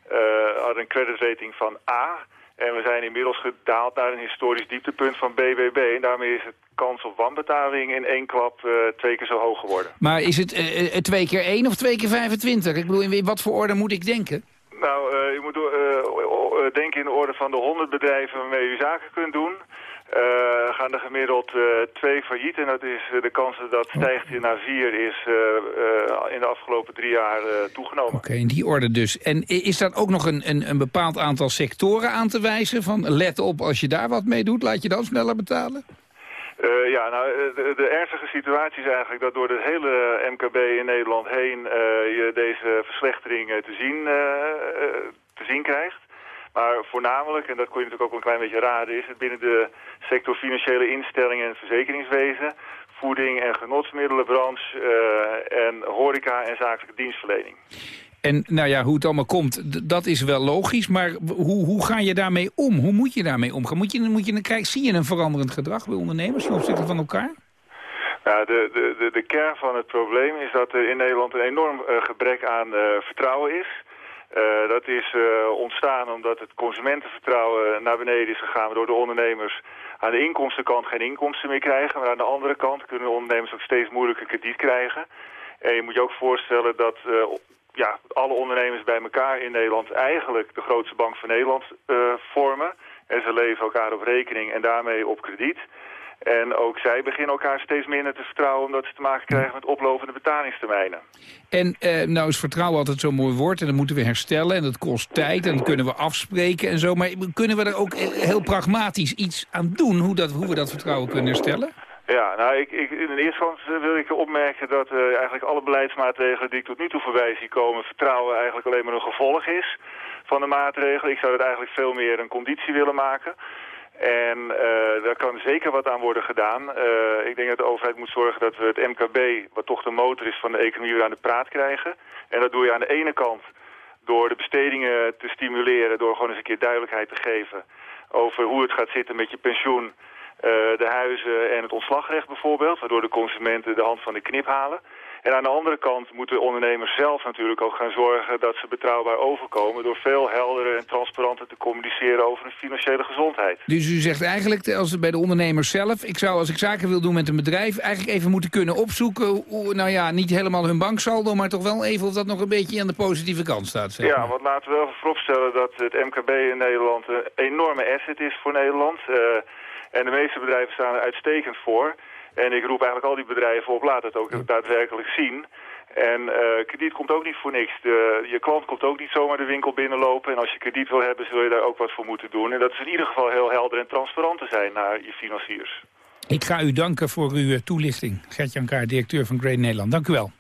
eh, hadden een creditrating van A. En we zijn inmiddels gedaald naar een historisch dieptepunt van BBB. En daarmee is de kans op wanbetaling in één klap eh, twee keer zo hoog geworden. Maar is het eh, eh, twee keer één of twee keer 25? Ik bedoel, in wat voor orde moet ik denken? Nou, eh, je moet eh, o- denken in de orde van de 100 bedrijven waarmee u zaken kunt doen. Eh, gaan er gemiddeld eh, twee failliet en dat is eh, de kans dat dat stijgt hier naar vier is eh, eh, in de afgelopen drie jaar eh, toegenomen. Oké, in die orde dus. En is daar ook nog een, een, een bepaald aantal sectoren aan te wijzen? Van let op, als je daar wat mee doet, laat je dan sneller betalen? Eh, ja, nou, eh, de, ernstige situatie is eigenlijk dat door het hele MKB in Nederland heen eh, je deze verslechtering te, zien, te zien krijgt. Maar voornamelijk, en dat kon je natuurlijk ook wel een klein beetje raden, is het binnen de sector financiële instellingen en verzekeringswezen, voeding- en genotsmiddelenbranche en horeca en zakelijke dienstverlening. En nou ja, hoe het allemaal komt, dat is wel logisch. Maar hoe, hoe ga je daarmee om? Hoe moet je daarmee omgaan? Moet je, moet je, zie je een veranderend gedrag bij ondernemers ten opzichte van elkaar? Ja, de, de, de, de kern van het probleem is dat er in Nederland een enorm eh, gebrek aan eh, vertrouwen is. Eh, dat is ontstaan omdat het consumentenvertrouwen naar beneden is gegaan... waardoor de ondernemers aan de inkomstenkant geen inkomsten meer krijgen... maar aan de andere kant kunnen de ondernemers ook steeds moeilijker krediet krijgen. En je moet je ook voorstellen dat ja, alle ondernemers bij elkaar in Nederland... eigenlijk de grootste bank van Nederland eh, vormen. En ze leven elkaar op rekening en daarmee op krediet... En ook zij beginnen elkaar steeds minder te vertrouwen... omdat ze te maken krijgen met oplopende betalingstermijnen. En eh, nou is vertrouwen altijd zo'n mooi woord en dat moeten we herstellen. En dat kost tijd en dat kunnen we afspreken en zo. Maar kunnen we er ook heel pragmatisch iets aan doen... hoe, dat, hoe we dat vertrouwen kunnen herstellen? Ja, nou, ik, ik, in de eerste instantie wil ik opmerken dat eh, eigenlijk alle beleidsmaatregelen die ik tot nu toe voorbij zie komen... vertrouwen eigenlijk alleen maar een gevolg is van de maatregelen. Ik zou het eigenlijk veel meer een conditie willen maken... En eh, daar kan zeker wat aan worden gedaan. Eh, ik denk dat de overheid moet zorgen dat we het MKB, wat toch de motor is van de economie, weer aan de praat krijgen. En dat doe je aan de ene kant door de bestedingen te stimuleren, door gewoon eens een keer duidelijkheid te geven over hoe het gaat zitten met je pensioen, eh, de huizen en het ontslagrecht bijvoorbeeld, waardoor de consumenten de hand van de knip halen. En aan de andere kant moeten ondernemers zelf natuurlijk ook gaan zorgen dat ze betrouwbaar overkomen door veel helderder en transparanter te communiceren over hun financiële gezondheid. Dus u zegt eigenlijk, als het bij de ondernemers zelf... ik zou als ik zaken wil doen met een bedrijf... eigenlijk even moeten kunnen opzoeken... Hoe, nou ja, niet helemaal hun banksaldo... maar toch wel even of dat nog een beetje aan de positieve kant staat. Zeg Ja, want laten we wel vooropstellen dat het MKB in Nederland een enorme asset is voor Nederland. Eh, en de meeste bedrijven staan er uitstekend voor. En ik roep eigenlijk al die bedrijven op, laat het ook daadwerkelijk zien. En eh, krediet komt ook niet voor niks. De, je klant komt ook niet zomaar de winkel binnenlopen. En als je krediet wil hebben, zul je daar ook wat voor moeten doen. En dat is in ieder geval heel helder en transparant te zijn naar je financiers. Ik ga u danken voor uw toelichting. Gert-Jan Kaar, directeur van Great Nederland. Dank u wel.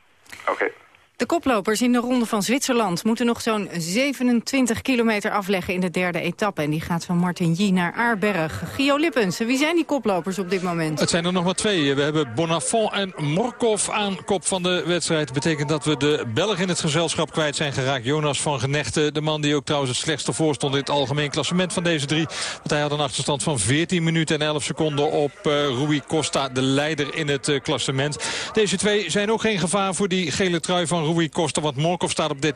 Oké. De koplopers in de Ronde van Zwitserland moeten nog zo'n 27 kilometer afleggen in de derde etappe. En die gaat van Martigny naar Aarberg. Gio Lippens, wie zijn die koplopers op dit moment? Het zijn er nog maar twee. We hebben Bonafont en Morkov aan kop van de wedstrijd. Betekent dat we de Belg in het gezelschap kwijt zijn geraakt. Jonas van Genechten, de man die ook trouwens het slechtste voorstond in het algemeen klassement van deze drie. Want hij had een achterstand van 14 minuten en 11 seconden op uh, Rui Costa, de leider in het uh, klassement. Deze twee zijn ook geen gevaar voor die gele trui van Rui Costa. Want Morkov staat op 13.49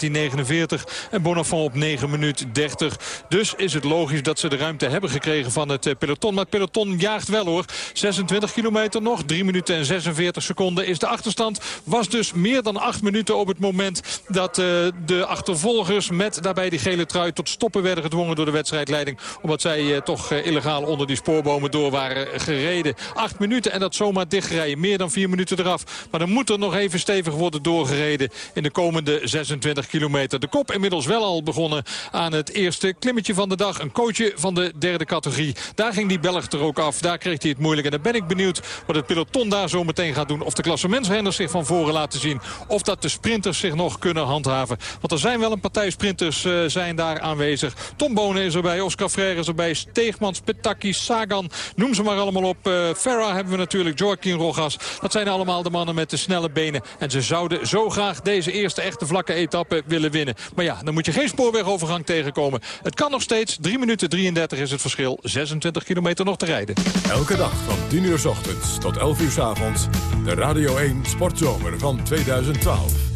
en Bonafont op 9 minuten 30. Dus is het logisch dat ze de ruimte hebben gekregen van het uh, peloton. Maar het peloton jaagt wel hoor. 26 kilometer nog, 3 minuten en 46 seconden is de achterstand. Was dus meer dan 8 minuten op het moment dat uh, de achtervolgers met daarbij die gele trui tot stoppen werden gedwongen door de wedstrijdleiding. Omdat zij uh, toch illegaal onder die spoorbomen door waren gereden. 8 minuten en dat zomaar dichtrijden. Meer dan 4 minuten eraf. Maar dan moet er nog even stevig worden doorgereden in de komende 26 kilometer. De kop inmiddels wel al begonnen aan het eerste klimmetje van de dag. Een coachje van de derde categorie. Daar ging die Belg er ook af. Daar kreeg hij het moeilijk. En dan ben ik benieuwd wat het peloton daar zo meteen gaat doen. Of de klassementsrenners zich van voren laten zien. Of dat de sprinters zich nog kunnen handhaven. Want er zijn wel een partij sprinters eh, zijn daar aanwezig. Tom Bonen is erbij, Oscar Freire is erbij. Steegmans, Petaki, Sagan, noem ze maar allemaal op. Ferra hebben we natuurlijk, Joaquin Rogas. Dat zijn allemaal de mannen met de snelle benen. En ze zouden zo graag deze eerste echte vlakke etappe willen winnen. Maar ja, dan moet je geen spoorwegovergang tegenkomen. Het kan nog steeds. 3 minuten 33 is het verschil. 26 kilometer nog te rijden. Elke dag van 10 uur s ochtends tot 11 uur s avonds. De Radio 1 Sportzomer van 2012.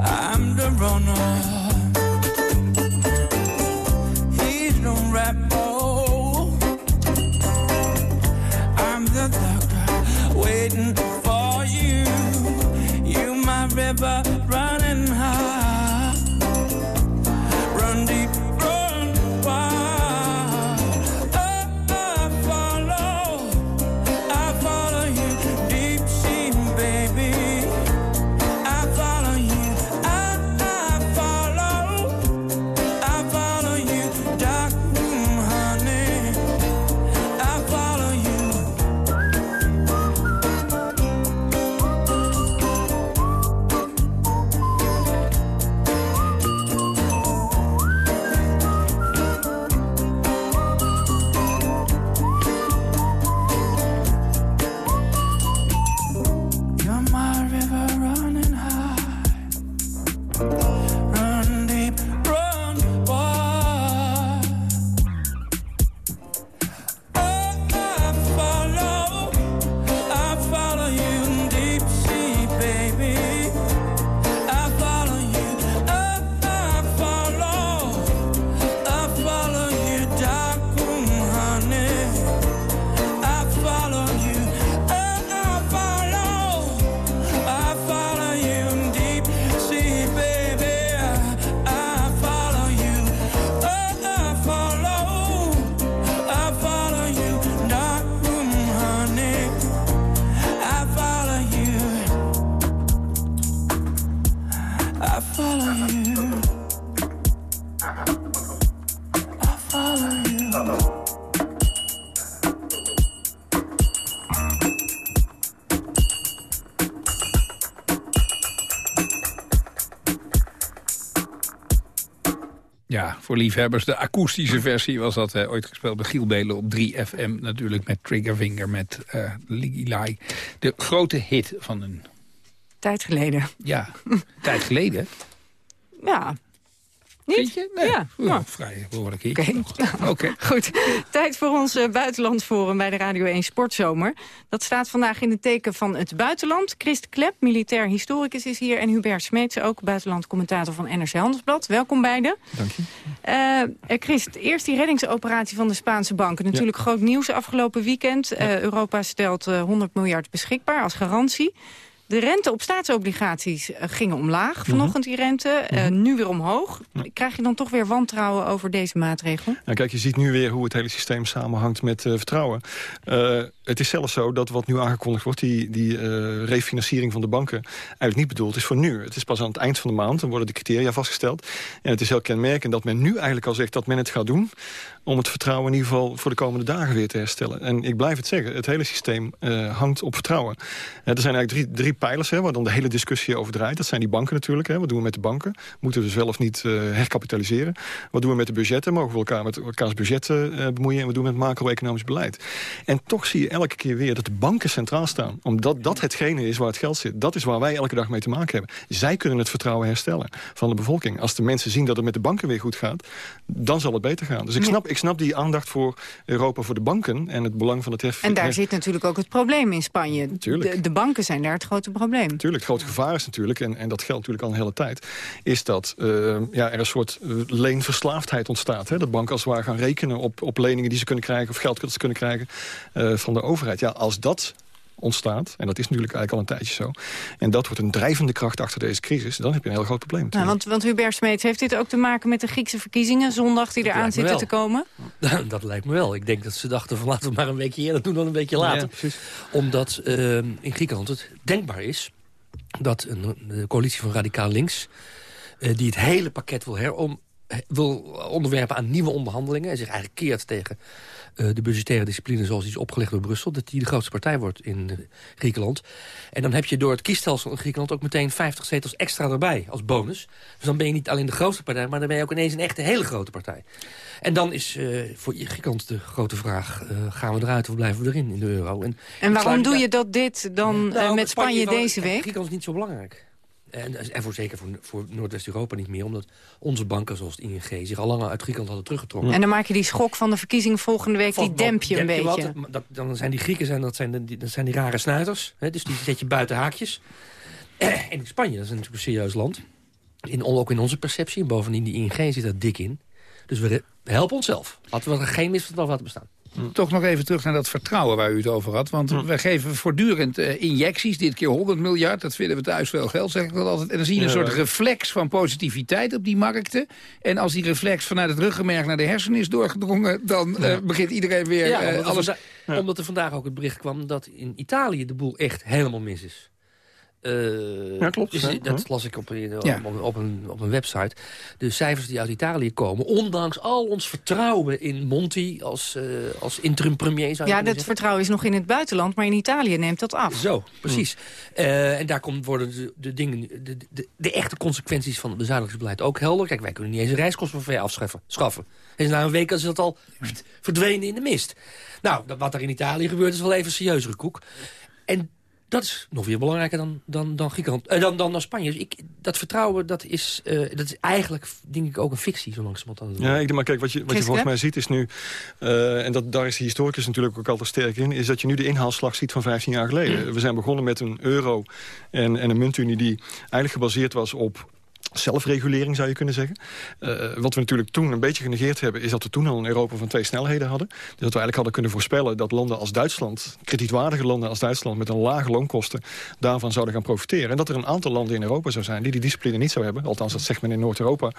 I'm the runner. He's no rebel. I'm the doctor waiting voor liefhebbers. De akoestische versie was dat ooit gespeeld bij Giel Belen op 3FM. Natuurlijk met Triggerfinger, met eh Liggy Lie. De grote hit van een... Tijd geleden. Ja, [laughs] tijd geleden. Ja. Niet? Vind je? Nee, Ja, nou. vrij behoorlijk. [laughs] Oké. Goed, tijd voor ons eh, buitenlandforum bij de Radio 1 Sportzomer. Dat staat vandaag in het teken van het buitenland. Christ Klep, militair historicus, is hier. En Hubert Smeets, ook buitenlandcommentator van NRC Handelsblad. Welkom beiden. Dank je. Eh, eh, Christ, eerst die reddingsoperatie van de Spaanse banken. Natuurlijk groot nieuws afgelopen weekend. Europa stelt eh, 100 miljard beschikbaar als garantie. De rente op staatsobligaties eh, gingen omlaag vanochtend, die rente. eh, nu weer omhoog. Krijg je dan toch weer wantrouwen over deze maatregel? Nou, kijk, je ziet nu weer hoe het hele systeem samenhangt met eh, vertrouwen. Eh, het is zelfs zo dat wat nu aangekondigd wordt... die, die eh, refinanciering van de banken eigenlijk niet bedoeld is voor nu. Het is pas aan het eind van de maand, dan worden de criteria vastgesteld. En het is heel kenmerkend dat men nu eigenlijk al zegt dat men het gaat doen... om het vertrouwen in ieder geval voor de komende dagen weer te herstellen. En ik blijf het zeggen, het hele systeem eh, hangt op vertrouwen. Eh, er zijn eigenlijk drie, drie pijlers hè, waar dan de hele discussie over draait. Dat zijn die banken natuurlijk. Hè. Wat doen we met de banken? Moeten we of niet herkapitaliseren? Wat doen we met de budgetten? Mogen we elkaar met elkaars budgetten bemoeien? En wat doen we met macro-economisch beleid? En toch zie je elke keer weer dat de banken centraal staan. Omdat dat hetgene is waar het geld zit. Dat is waar wij elke dag mee te maken hebben. Zij kunnen het vertrouwen herstellen van de bevolking. Als de mensen zien dat het met de banken weer goed gaat... dan zal het beter gaan. Dus ik snap, ik snap die aandacht voor Europa, voor de banken... en het belang van het hef... En daar hef- zit natuurlijk ook het probleem in Spanje. De, de banken zijn daar het grote probleem. Natuurlijk, het grote gevaar is natuurlijk, en, en dat geldt natuurlijk al een hele tijd... is dat eh, ja, er een soort eh, leenverslaafdheid ontstaat. Hè? Dat banken als het ware gaan rekenen op, op leningen die ze kunnen krijgen... of geld dat ze kunnen krijgen eh, van de overheid. Ja, als dat ontstaat, en dat is natuurlijk eigenlijk al een tijdje zo... en dat wordt een drijvende kracht achter deze crisis... dan heb je een heel groot probleem. Nou, want, want Hubert Smeets, heeft dit ook te maken met de Griekse verkiezingen... zondag die eraan zitten te komen? [laughs] dat lijkt me wel. Ik denk dat ze dachten van laten we maar een weekje eerder doen dan een weekje later. Omdat eh, in Griekenland het denkbaar is dat een, de coalitie van Radicaal Links... eh, die het hele pakket wil, herom, he- wil onderwerpen aan nieuwe onderhandelingen... en zich eigenlijk keert tegen eh, de budgettaire discipline zoals die is opgelegd door Brussel... dat die de grootste partij wordt in eh, Griekenland. En dan heb je door het kiesstelsel in Griekenland ook meteen 50 zetels extra erbij als bonus. Dus dan ben je niet alleen de grootste partij, maar dan ben je ook ineens een echte hele grote partij. En dan is eh, voor Griekenland de grote vraag... gaan we eruit of blijven we erin in de euro? En, En waarom doe je dat dit dan Nou, met Spanje wel- deze week? Griekenland is niet zo belangrijk. En, en voor, zeker voor, voor Noordwest-Europa niet meer. Omdat onze banken zoals het ING zich al lang uit Griekenland hadden teruggetrokken. En dan maak je die schok van de verkiezing volgende week, die demp je een Demp beetje. wat, dat, dan zijn die Grieken zijn, dat zijn, de, die, dat zijn die rare snuiters. Hè, dus die zet je buiten haakjes. En in Spanje, dat is natuurlijk een serieus land. In, ook in onze perceptie. En bovendien, die ING zit daar dik in. Dus we, helpen onszelf. Laten we er geen misverstand laten bestaan. Toch nog even terug naar dat vertrouwen waar u het over had. Want we geven voortdurend eh, injecties. Dit keer 100 miljard. Dat vinden we thuis veel geld, zeg ik dat altijd. En dan zie je een Ja, soort reflex van positiviteit op die markten. En als die reflex vanuit het ruggenmerg naar de hersenen is doorgedrongen... dan eh, begint iedereen weer omdat, er alles... omdat er vandaag ook het bericht kwam dat in Italië de boel echt helemaal mis is. Eh, Ja, klopt, dus dat Ja. las ik op, een- Ja. op, op een, op een website. De cijfers die uit Italië komen, ondanks al ons vertrouwen in Monti als, eh, als interim premier. Zou Ja, dat zeggen. vertrouwen is nog in het buitenland, maar in Italië neemt dat af. Zo, precies. Eh, en daar komt, worden de, de, dingen, de, de, de echte consequenties van het bezuinigingsbeleid ook helder. Kijk, wij kunnen niet eens een reiskostenverveer afschaffen. Schaffen. En na een week is dat al verdwenen in de mist. Nou, dat- wat er in Italië gebeurt is wel even serieuzere koek. En dat is nog weer belangrijker dan, dan, dan Griekenland. eh, dan, dan, dan Spanje. Dus ik, dat vertrouwen, dat is, eh, dat is eigenlijk, denk ik, ook een fictie, zo langzamerhand. Ja, ik denk maar kijk, wat je, wat je volgens mij ziet is nu... eh, en dat, daar is de historicus natuurlijk ook altijd sterk in... is dat je nu de inhaalslag ziet van 15 jaar geleden. We zijn begonnen met een euro en, en een muntunie... die eigenlijk gebaseerd was op zelfregulering, zou je kunnen zeggen. Eh, wat we natuurlijk toen een beetje genegeerd hebben... is dat we toen al een Europa van twee snelheden hadden. Dus dat we eigenlijk hadden kunnen voorspellen dat landen als Duitsland... kredietwaardige landen als Duitsland met een lage loonkosten... daarvan zouden gaan profiteren. En dat er een aantal landen in Europa zou zijn die die discipline niet zou hebben. Althans, dat zegt men in Noord-Europa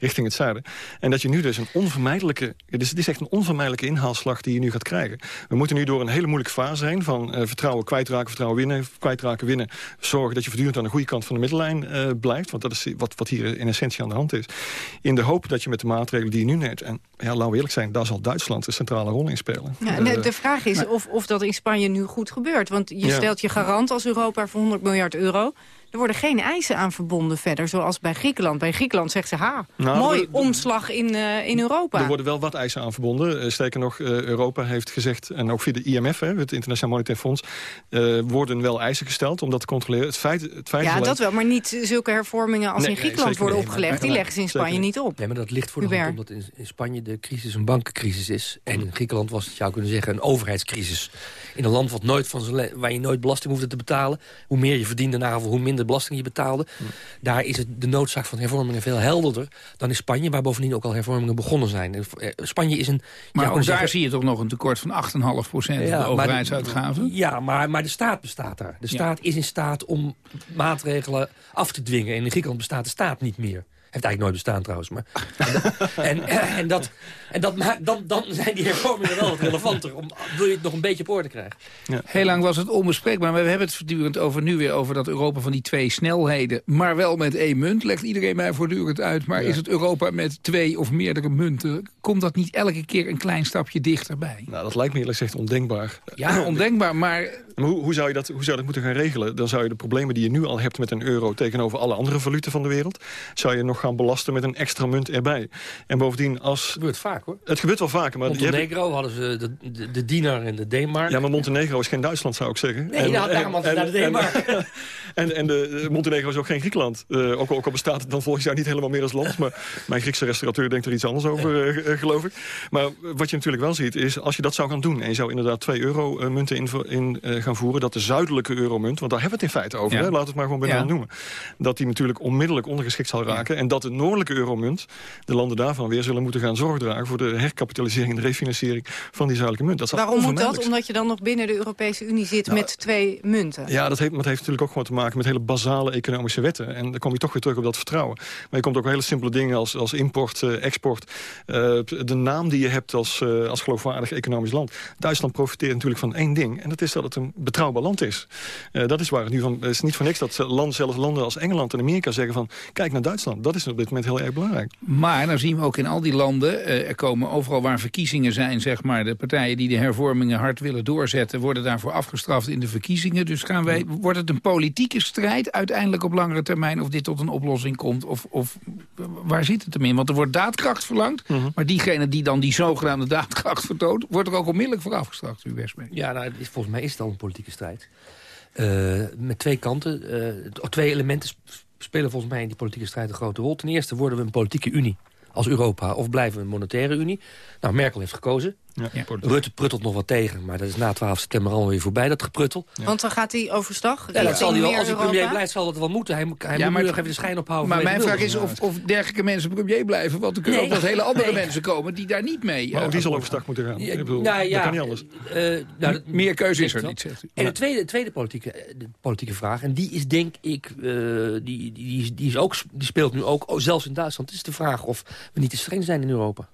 richting het zuiden. En dat je nu dus een onvermijdelijke... Is, het is echt een onvermijdelijke inhaalslag die je nu gaat krijgen. We moeten nu door een hele moeilijke fase heen... van eh, vertrouwen kwijtraken, vertrouwen winnen, kwijtraken winnen. Zorgen dat je voortdurend aan de goede kant van de middellijn eh, blijft. Want dat is wat, wat hier in essentie aan de hand is. In de hoop dat je met de maatregelen die je nu neemt... en ja, laten we eerlijk zijn, daar zal Duitsland een centrale rol in spelen. Ja, de, Eh, de vraag is of, of dat in Spanje nu goed gebeurt. Want je Ja. stelt je garant als Europa voor 100 miljard euro. Er worden geen eisen aan verbonden verder, zoals bij Griekenland. Bij Griekenland zegt ze, ha, Nou, mooi er- omslag in, eh, in Europa. Er worden wel wat eisen aan verbonden. Eh, sterker nog, eh, Europa heeft gezegd, en ook via de IMF, hè, het Internationaal Monetair Fonds... eh, worden wel eisen gesteld om dat te controleren. Het feit, het feit ja, alleen- dat wel, maar niet zulke hervormingen als Nee, in Griekenland worden niet. opgelegd. Die leggen ze in Spanje niet op. Nee, maar dat ligt voor de hand omdat in, in Spanje de crisis een bankencrisis is. En in Griekenland was het, je zou kunnen zeggen, een overheidscrisis. In een land wat nooit van zijn waar je nooit belasting hoefde te betalen. Hoe meer je verdiende, naar hoe minder belasting je betaalde. Daar is het de noodzaak van hervormingen veel helderder dan in Spanje... waar bovendien ook al hervormingen begonnen zijn. Eh, Spanje is een... Maar ja, ook daar zie je toch nog een tekort van 8,5 procent van de maar overheidsuitgaven? Ja, maar, maar de staat bestaat daar. De Ja. staat is in staat om maatregelen af te dwingen. En in Griekenland bestaat de staat niet meer. Heeft eigenlijk nooit bestaan trouwens. Maar, [laughs] en, en, en, dat, en dat maakt, dan, dan zijn die hervormingen wel wat relevanter. Om, wil je het nog een beetje op orde krijgen. Heel lang was het onbespreekbaar, maar we hebben het voortdurend over nu weer over dat Europa van die twee snelheden, maar wel met één munt, legt iedereen mij voortdurend uit. Maar Ja. is het Europa met twee of meerdere munten, komt dat niet elke keer een klein stapje dichterbij? Nou, dat lijkt me eerlijk gezegd ondenkbaar. Ja, [clears throat] ondenkbaar, maar... Maar hoe, hoe, zou je dat, hoe zou je dat moeten gaan regelen? Dan zou je de problemen die je nu al hebt met een euro... tegenover alle andere valuten van de wereld... zou je nog gaan belasten met een extra munt erbij. En bovendien als... Het gebeurt vaak, hoor. Het gebeurt wel vaker, maar... hebt- Montenegro hadden ze de, de, de dinar en de D-mark. Ja, maar Montenegro is geen Duitsland, zou ik zeggen. Nee, nou, daarom hadden ze daar de D-mark. [laughs] En, en, en de, Montenegro is ook geen Griekenland. Eh, ook, al- ook al bestaat het dan volgens jou niet helemaal meer als land. Maar [laughs] mijn Griekse restaurateur denkt er iets anders over, eh, eh, geloof ik. Maar wat je natuurlijk wel ziet, is als je dat zou gaan doen... en je zou inderdaad 2 euro munten in, in gaan voeren... dat de zuidelijke euromunt, want daar hebben we het in feite over... Ja. Hè, laten we het maar gewoon bij Ja. naam noemen... dat die natuurlijk onmiddellijk ondergeschikt zal raken... en dat de noordelijke euromunt, de landen daarvan weer zullen moeten gaan zorg dragen... voor de herkapitalisering en de refinanciering van die zuidelijke munt. Dat zal Waarom moet dat? Omdat je dan nog binnen de Europese Unie zit Nou, met twee munten. ja, dat heeft, het heeft natuurlijk ook gewoon te maken met hele basale economische wetten. En dan kom je toch weer terug op dat vertrouwen. Maar je komt ook hele simpele dingen als, als import, eh, export. eh, de naam die je hebt als, eh, als geloofwaardig economisch land. Duitsland profiteert natuurlijk van één ding. En dat is dat het een betrouwbaar land is. Dat is waar het nu van... Het is niet voor niks dat land, zelfs landen als Engeland en Amerika zeggen van... kijk naar Duitsland. Dat is op dit moment heel erg belangrijk. Maar dan zien we ook in al die landen, eh, er komen overal waar verkiezingen zijn, zeg maar, de partijen die de hervormingen hard willen doorzetten, worden daarvoor afgestraft in de verkiezingen. Dus gaan wij, wordt het een politieke strijd uiteindelijk op langere termijn of dit tot een oplossing komt? Of, of waar zit het hem in? Want er wordt daadkracht verlangd, maar diegene die dan die zogenaamde daadkracht vertoont, wordt er ook onmiddellijk voor afgestraft, u Westmeer. Ja, nou, volgens mij is het al een politieke strijd. Eh, met twee kanten. eh, t- twee elementen spelen volgens mij in die politieke strijd een grote rol. Ten eerste worden we een politieke unie als Europa of blijven we een monetaire unie. Nou, Merkel heeft gekozen. Rutte pruttelt nog wat tegen, maar dat is na 12 september alweer voorbij, dat gepruttel. Want dan gaat hij overstag. Ja, dat zal hij wel, als hij premier Europa. blijft, zal dat wel moeten. Hij, moet- hij Ja, moet maar- nu nog even de schijn ophouden. Maar mijn vraag is of, of dergelijke mensen premier blijven. Want er kunnen Nee. ook nog hele andere Nee. mensen komen die daar niet mee... Maar eh, ook die zal overstag moeten gaan. Ja, Ik bedoel, nou, dat ja, kan niet anders. eh, nou, dat- Meer keuze is er niet, zegt u. En Ja. de tweede, tweede politieke, eh, de politieke vraag, en die is denk ik, eh, die, die, die, is- die, is ook, die speelt nu ook, oh, zelfs in Duitsland, is de vraag of we niet te streng zijn in Europa.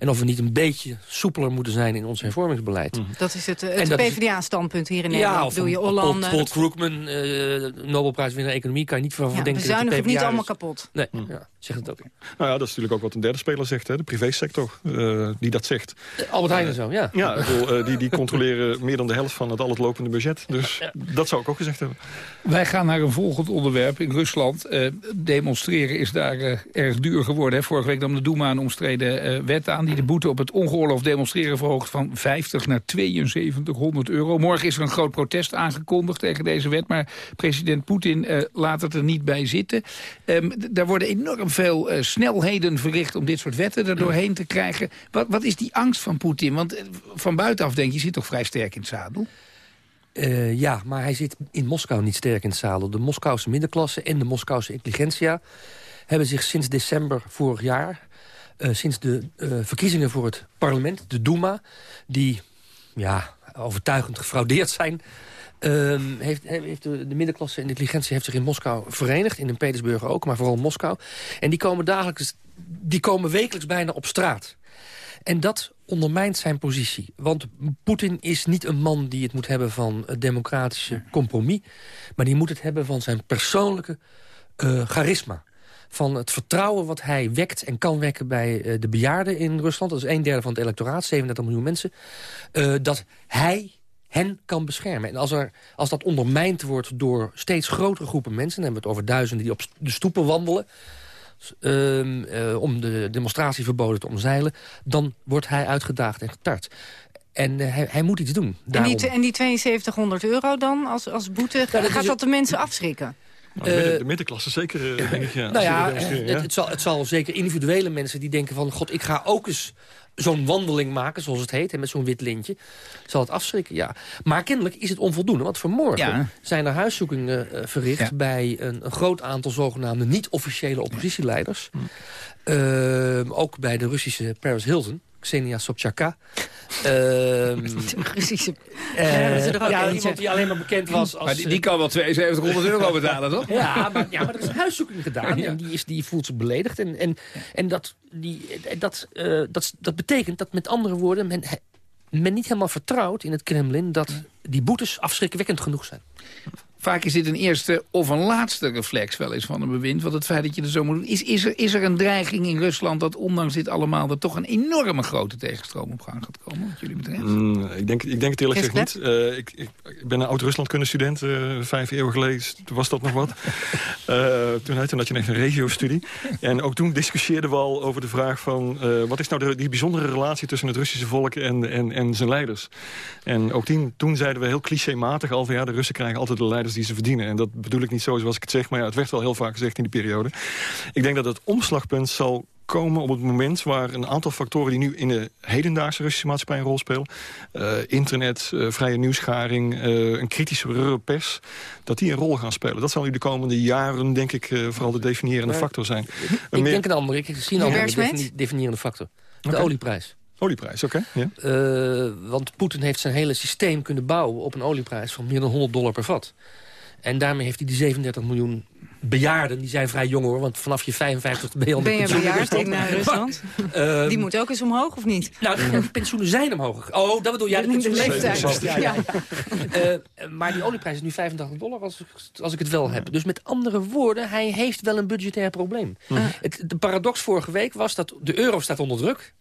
En of we niet een beetje soepeler moeten zijn in ons hervormingsbeleid. Dat is het, eh, het PvdA-standpunt hier in Nederland. of Doe je Hollande. Paul, Paul Krugman, eh Nobelprijswinnaar economie, kan je niet van Ja, denken bezuinig dat het de niet PvdA allemaal dus- kapot. Nee, ja, zeg het ook. Nou ja, dat is natuurlijk ook wat een derde speler zegt, hè, de privésector, eh, die dat zegt. Albert Heijn en zo, ja. Ja, ik bedoel, eh, die, die controleren [laughs] meer dan de helft van het al het lopende budget. Dus dat zou ik ook gezegd hebben. Wij gaan naar een volgend onderwerp in Rusland. Eh, demonstreren is daar erg duur geworden. Hè. Vorige week nam de Duma een omstreden eh, wet aan... die de boete op het ongeoorloofd demonstreren verhoogt... van 50 naar 7200 euro. Morgen is er een groot protest aangekondigd tegen deze wet... maar president Poetin eh, laat het er niet bij zitten. Ehm, daar worden enorm veel eh, snelheden verricht... om dit soort wetten er doorheen te krijgen. Wat, wat is die angst van Poetin? Want eh, van buitenaf denk je, zit toch vrij sterk in het zadel? Eh, ja, maar hij zit in Moskou niet sterk in het zadel. De Moskouse middenklasse en de Moskouse intelligentsia... hebben zich sinds december vorig jaar... eh, sinds de verkiezingen voor het parlement, de Duma... die ja, overtuigend gefraudeerd zijn... ehm, heeft, heeft de, de middenklasse en de intelligentie heeft zich in Moskou verenigd. In Petersburg ook, maar vooral Moskou. En die komen, dagelijks, die komen wekelijks bijna op straat. En dat ondermijnt zijn positie. Want Poetin is niet een man die het moet hebben van het democratische compromis. Maar die moet het hebben van zijn persoonlijke eh, charisma. Van het vertrouwen wat hij wekt en kan wekken bij eh, de bejaarden in Rusland. Dat is een derde van het electoraat, 37 miljoen mensen. eh, dat hij hen kan beschermen. En als, er, als dat ondermijnd wordt door steeds grotere groepen mensen... dan hebben we het over duizenden die op de stoepen wandelen... ehm, eh, om de demonstratieverboden te omzeilen... dan wordt hij uitgedaagd en getart. En eh, hij, hij moet iets doen. En die, en die 7200 euro dan als, als boete, dat gaat dat de mensen afschrikken? Nou, de, midden- Eh, de middenklasse zeker, denk ik. Ja, nou ja, het, ja. het zal, het zal zeker individuele mensen die denken van... god, ik ga ook eens zo'n wandeling maken, zoals het heet... hè, met zo'n wit lintje, zal het afschrikken, ja. Maar kennelijk is het onvoldoende, want vanmorgen Ja. zijn er huiszoekingen eh, verricht... bij een, een groot aantal zogenaamde niet-officiële oppositieleiders. Ehm, ook bij de Russische Paris Hilton, Xenia Sobchaka. [laughs] Ehm, Russische... eh, Ja, iemand die alleen maar bekend was als... Maar die, die kan wel 7200 euro betalen, toch? [laughs] Ja, maar, ja, maar er is een huiszoeking gedaan Ja. en die, is, die voelt zich beledigd. En, en, en dat, die, dat, eh, dat, dat betekent dat met andere woorden... Men, men niet helemaal vertrouwt in het Kremlin... dat die boetes afschrikwekkend genoeg zijn. Vaak is dit een eerste of een laatste reflex wel eens van een bewind. Want het feit dat je er zo moet doen... Is, is, er, is er een dreiging in Rusland dat ondanks dit allemaal... er toch een enorme grote tegenstroom op gang gaat komen, wat jullie betreft? Mm, ik, denk, ik denk het eerlijk gezegd niet. Eh, ik, ik, ik ben een oud-Ruslandkunde-student, eh, vijf eeuwen geleden toen was dat nog wat. [laughs] Eh, toen, had- toen had je echt een regio-studie. En ook toen discussieerden we al over de vraag van... eh, wat is nou de, die bijzondere relatie tussen het Russische volk en, en, en zijn leiders? En ook toen, toen zeiden we heel clichématig al van... ja, de Russen krijgen altijd de leiders die ze verdienen. En dat bedoel ik niet zo zoals ik het zeg, maar ja, het werd wel heel vaak gezegd in die periode. Ik denk dat het omslagpunt zal komen op het moment waar een aantal factoren... die nu in de hedendaagse Russische maatschappij een rol spelen... eh, internet, eh, vrije nieuwsgaring, eh, een kritische pers... dat die een rol gaan spelen. Dat zal nu de komende jaren, denk ik, eh, vooral de definiërende Maar factor zijn. Ik meer- denk een andere, ik zie een andere defini- definiërende factor. De olieprijs. Olieprijs, oké. ja. Eh, want Poetin heeft zijn hele systeem kunnen bouwen... op een olieprijs van meer dan 100 dollar per vat. En daarmee heeft hij die 37 miljoen bejaarden... die zijn vrij jong hoor, want vanaf je 55 ben je al Ben je bejaard in Rusland? Ehm, Die moet ook eens omhoog, of niet? Nou, de pensioenen zijn omhoog. Oh, dat bedoel je. Ja, de De pensioenen zijn leeftijd. omhoog. Ja, ja. Eh, maar die olieprijs is nu 85 dollar, als, ik- als ik het wel heb. Dus met andere woorden, hij heeft wel een budgetair probleem. Het, de paradox vorige week was dat de euro staat onder druk...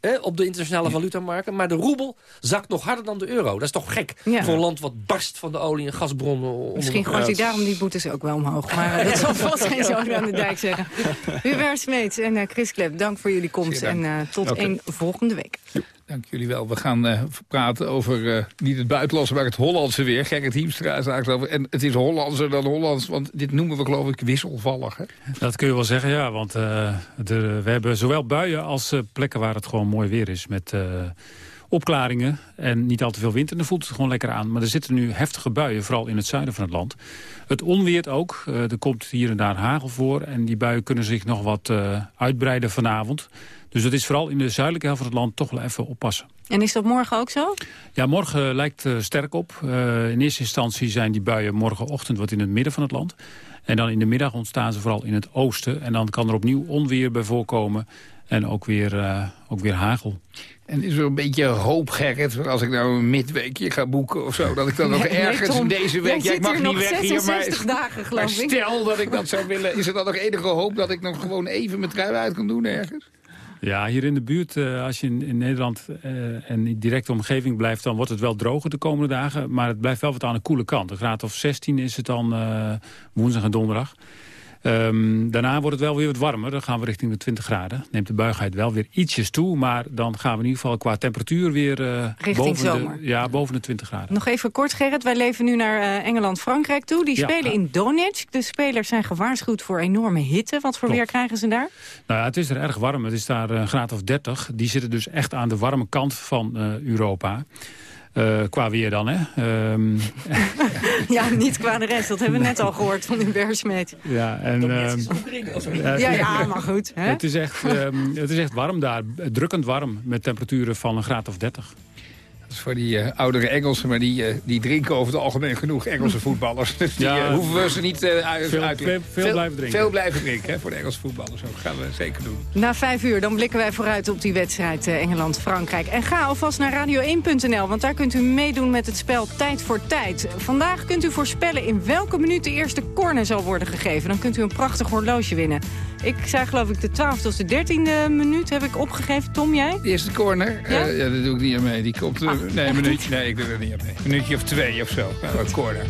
Hè, op de internationale valutamarkten. Maar de roebel zakt nog harder dan de euro. Dat is toch gek Ja. voor een land wat barst van de olie- en gasbronnen. onder- Misschien gooit hij daarom die boetes ook wel omhoog. Maar eh, dat zal [laughs] vast geen zo aan de dijk zeggen. [laughs] Hubert Smeets en eh, Chris Klep, dank voor jullie komst. En eh, tot een volgende week. Dank jullie wel. We gaan eh, praten over eh, niet het buitenlandse, maar het Hollandse weer. Gerrit Hiemstra zaagt over. En het is Hollandser dan Hollands, want dit noemen we geloof ik wisselvallig. Hè? Dat kun je wel zeggen, ja. Want eh, we hebben zowel buien als plekken waar het gewoon mooi weer is. Met opklaringen en niet al te veel wind. En dan voelt het gewoon lekker aan. Maar er zitten nu heftige buien, vooral in het zuiden van het land. Het onweert ook. Er komt hier en daar hagel voor. En die buien kunnen zich nog wat uitbreiden vanavond. Dus dat is vooral in de zuidelijke helft van het land toch wel even oppassen. En is dat morgen ook zo? Ja, morgen lijkt eh, sterk op. Eh, in eerste instantie zijn die buien morgenochtend wat in het midden van het land. En dan in de middag ontstaan ze vooral in het oosten. En dan kan er opnieuw onweer bij voorkomen. En ook weer, eh, ook weer hagel. En is er een beetje hoop, Gerrit, als ik nou een midweekje ga boeken of zo... dat ik dan nog Nee, nee, ergens Tom, deze jij week... Ja, zit ik mag niet weg hier, maar... 66 [laughs] dagen, geloof maar ik. stel dat ik dat zou willen... is er dan nog enige hoop dat ik nog gewoon even mijn trui uit kan doen ergens? Ja, hier in de buurt, eh, als je in, Nederland eh, en in directe omgeving blijft... dan wordt het wel droger de komende dagen. Maar het blijft wel wat aan de koele kant. Een graad of 16 is het dan eh, woensdag en donderdag. Ehm, daarna wordt het wel weer wat warmer. Dan gaan we richting de 20 graden. Neemt de buigheid wel weer ietsjes toe. Maar dan gaan we in ieder geval qua temperatuur weer Richting boven, zomer. de, ja, boven de 20 graden. Nog even kort, Gerrit. Wij leven nu naar eh, Engeland-Frankrijk toe. Die Ja. spelen in Donetsk. De spelers zijn gewaarschuwd voor enorme hitte. Wat voor Klopt. weer krijgen ze daar? Nou ja, het is er erg warm. Het is daar een graad of 30. Die zitten dus echt aan de warme kant van eh, Europa. Eh, qua weer dan, hè. Ehm, [laughs] ja, niet qua de rest. Dat hebben we net al gehoord van die Bersmeet. ja, en... ehm, Ja, ja, maar goed. Hè? Het is, echt, ehm, het is echt warm daar. Drukkend warm. Met temperaturen van een graad of 30. Dat is voor die eh, oudere Engelsen, maar die, eh, die drinken over het algemeen genoeg Engelse voetballers. Dus [laughs] die Ja, eh, hoeven we ze niet uit, veel- uit te- veel- veel blijven drinken. Veel blijven drinken hè, voor de Engelse voetballers. Dat gaan we zeker doen. Na vijf uur dan blikken wij vooruit op die wedstrijd Engeland-Frankrijk. En ga alvast naar radio1.nl, want daar kunt u meedoen met het spel Tijd voor Tijd. Vandaag kunt u voorspellen in welke minuut de eerste corner zal worden gegeven. Dan kunt u een prachtig horloge winnen. Ik zei geloof ik de 12e of de 13e minuut heb ik opgegeven. Tom, jij? De eerste corner, Ja? ja, ja dat doe ik niet aan mee. Die komt, eh, nee, een minuutje, nee, ik doe er niet aan mee. Een minuutje of twee of zo. Nou, een corner.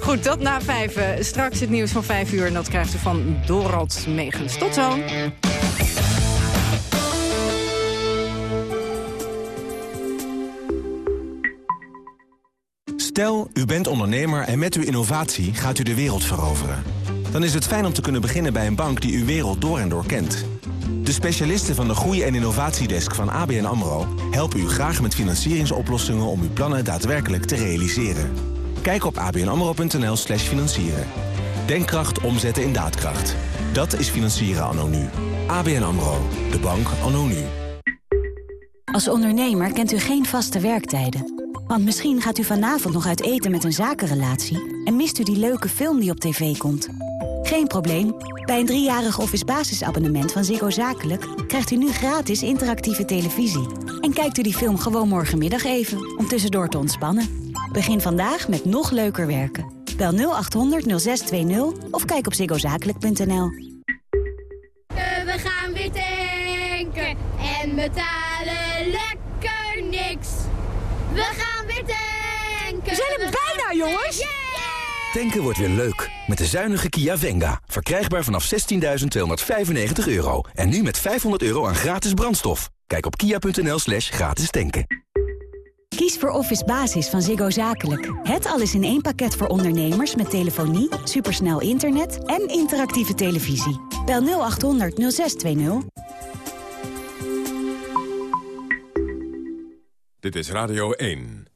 Goed, dat na vijf. eh, straks het nieuws van vijf uur. En dat krijgt u van Dorald Megens. Tot zo. Stel, u bent ondernemer en met uw innovatie gaat u de wereld veroveren. Dan is het fijn om te kunnen beginnen bij een bank die uw wereld door en door kent. De specialisten van de Groei- en Innovatiedesk van ABN AMRO... helpen u graag met financieringsoplossingen om uw plannen daadwerkelijk te realiseren. Kijk op abnamro.nl slash financieren. Denkkracht omzetten in daadkracht. Dat is financieren anno nu. ABN AMRO. De bank anno nu. Als ondernemer kent u geen vaste werktijden. Want misschien gaat u vanavond nog uit eten met een zakenrelatie... en mist u die leuke film die op tv komt. Geen probleem. Bij een driejarig office basisabonnement van Ziggo Zakelijk... krijgt u nu gratis interactieve televisie. En kijkt u die film gewoon morgenmiddag even, om tussendoor te ontspannen. Begin vandaag met nog leuker werken. Bel 0800 0620 of kijk op ziggozakelijk.nl. We gaan weer tanken en betalen lekker niks. We gaan weer tanken. We zijn er bijna, jongens. Tanken wordt weer leuk. Met de zuinige Kia Venga. Verkrijgbaar vanaf 16.295 euro. En nu met 500 euro aan gratis brandstof. Kijk op kia.nl slash gratis tanken. Kies voor Office Basis van Ziggo Zakelijk. Het alles in één pakket voor ondernemers met telefonie, supersnel internet en interactieve televisie. Bel 0800 0620. Dit is Radio 1.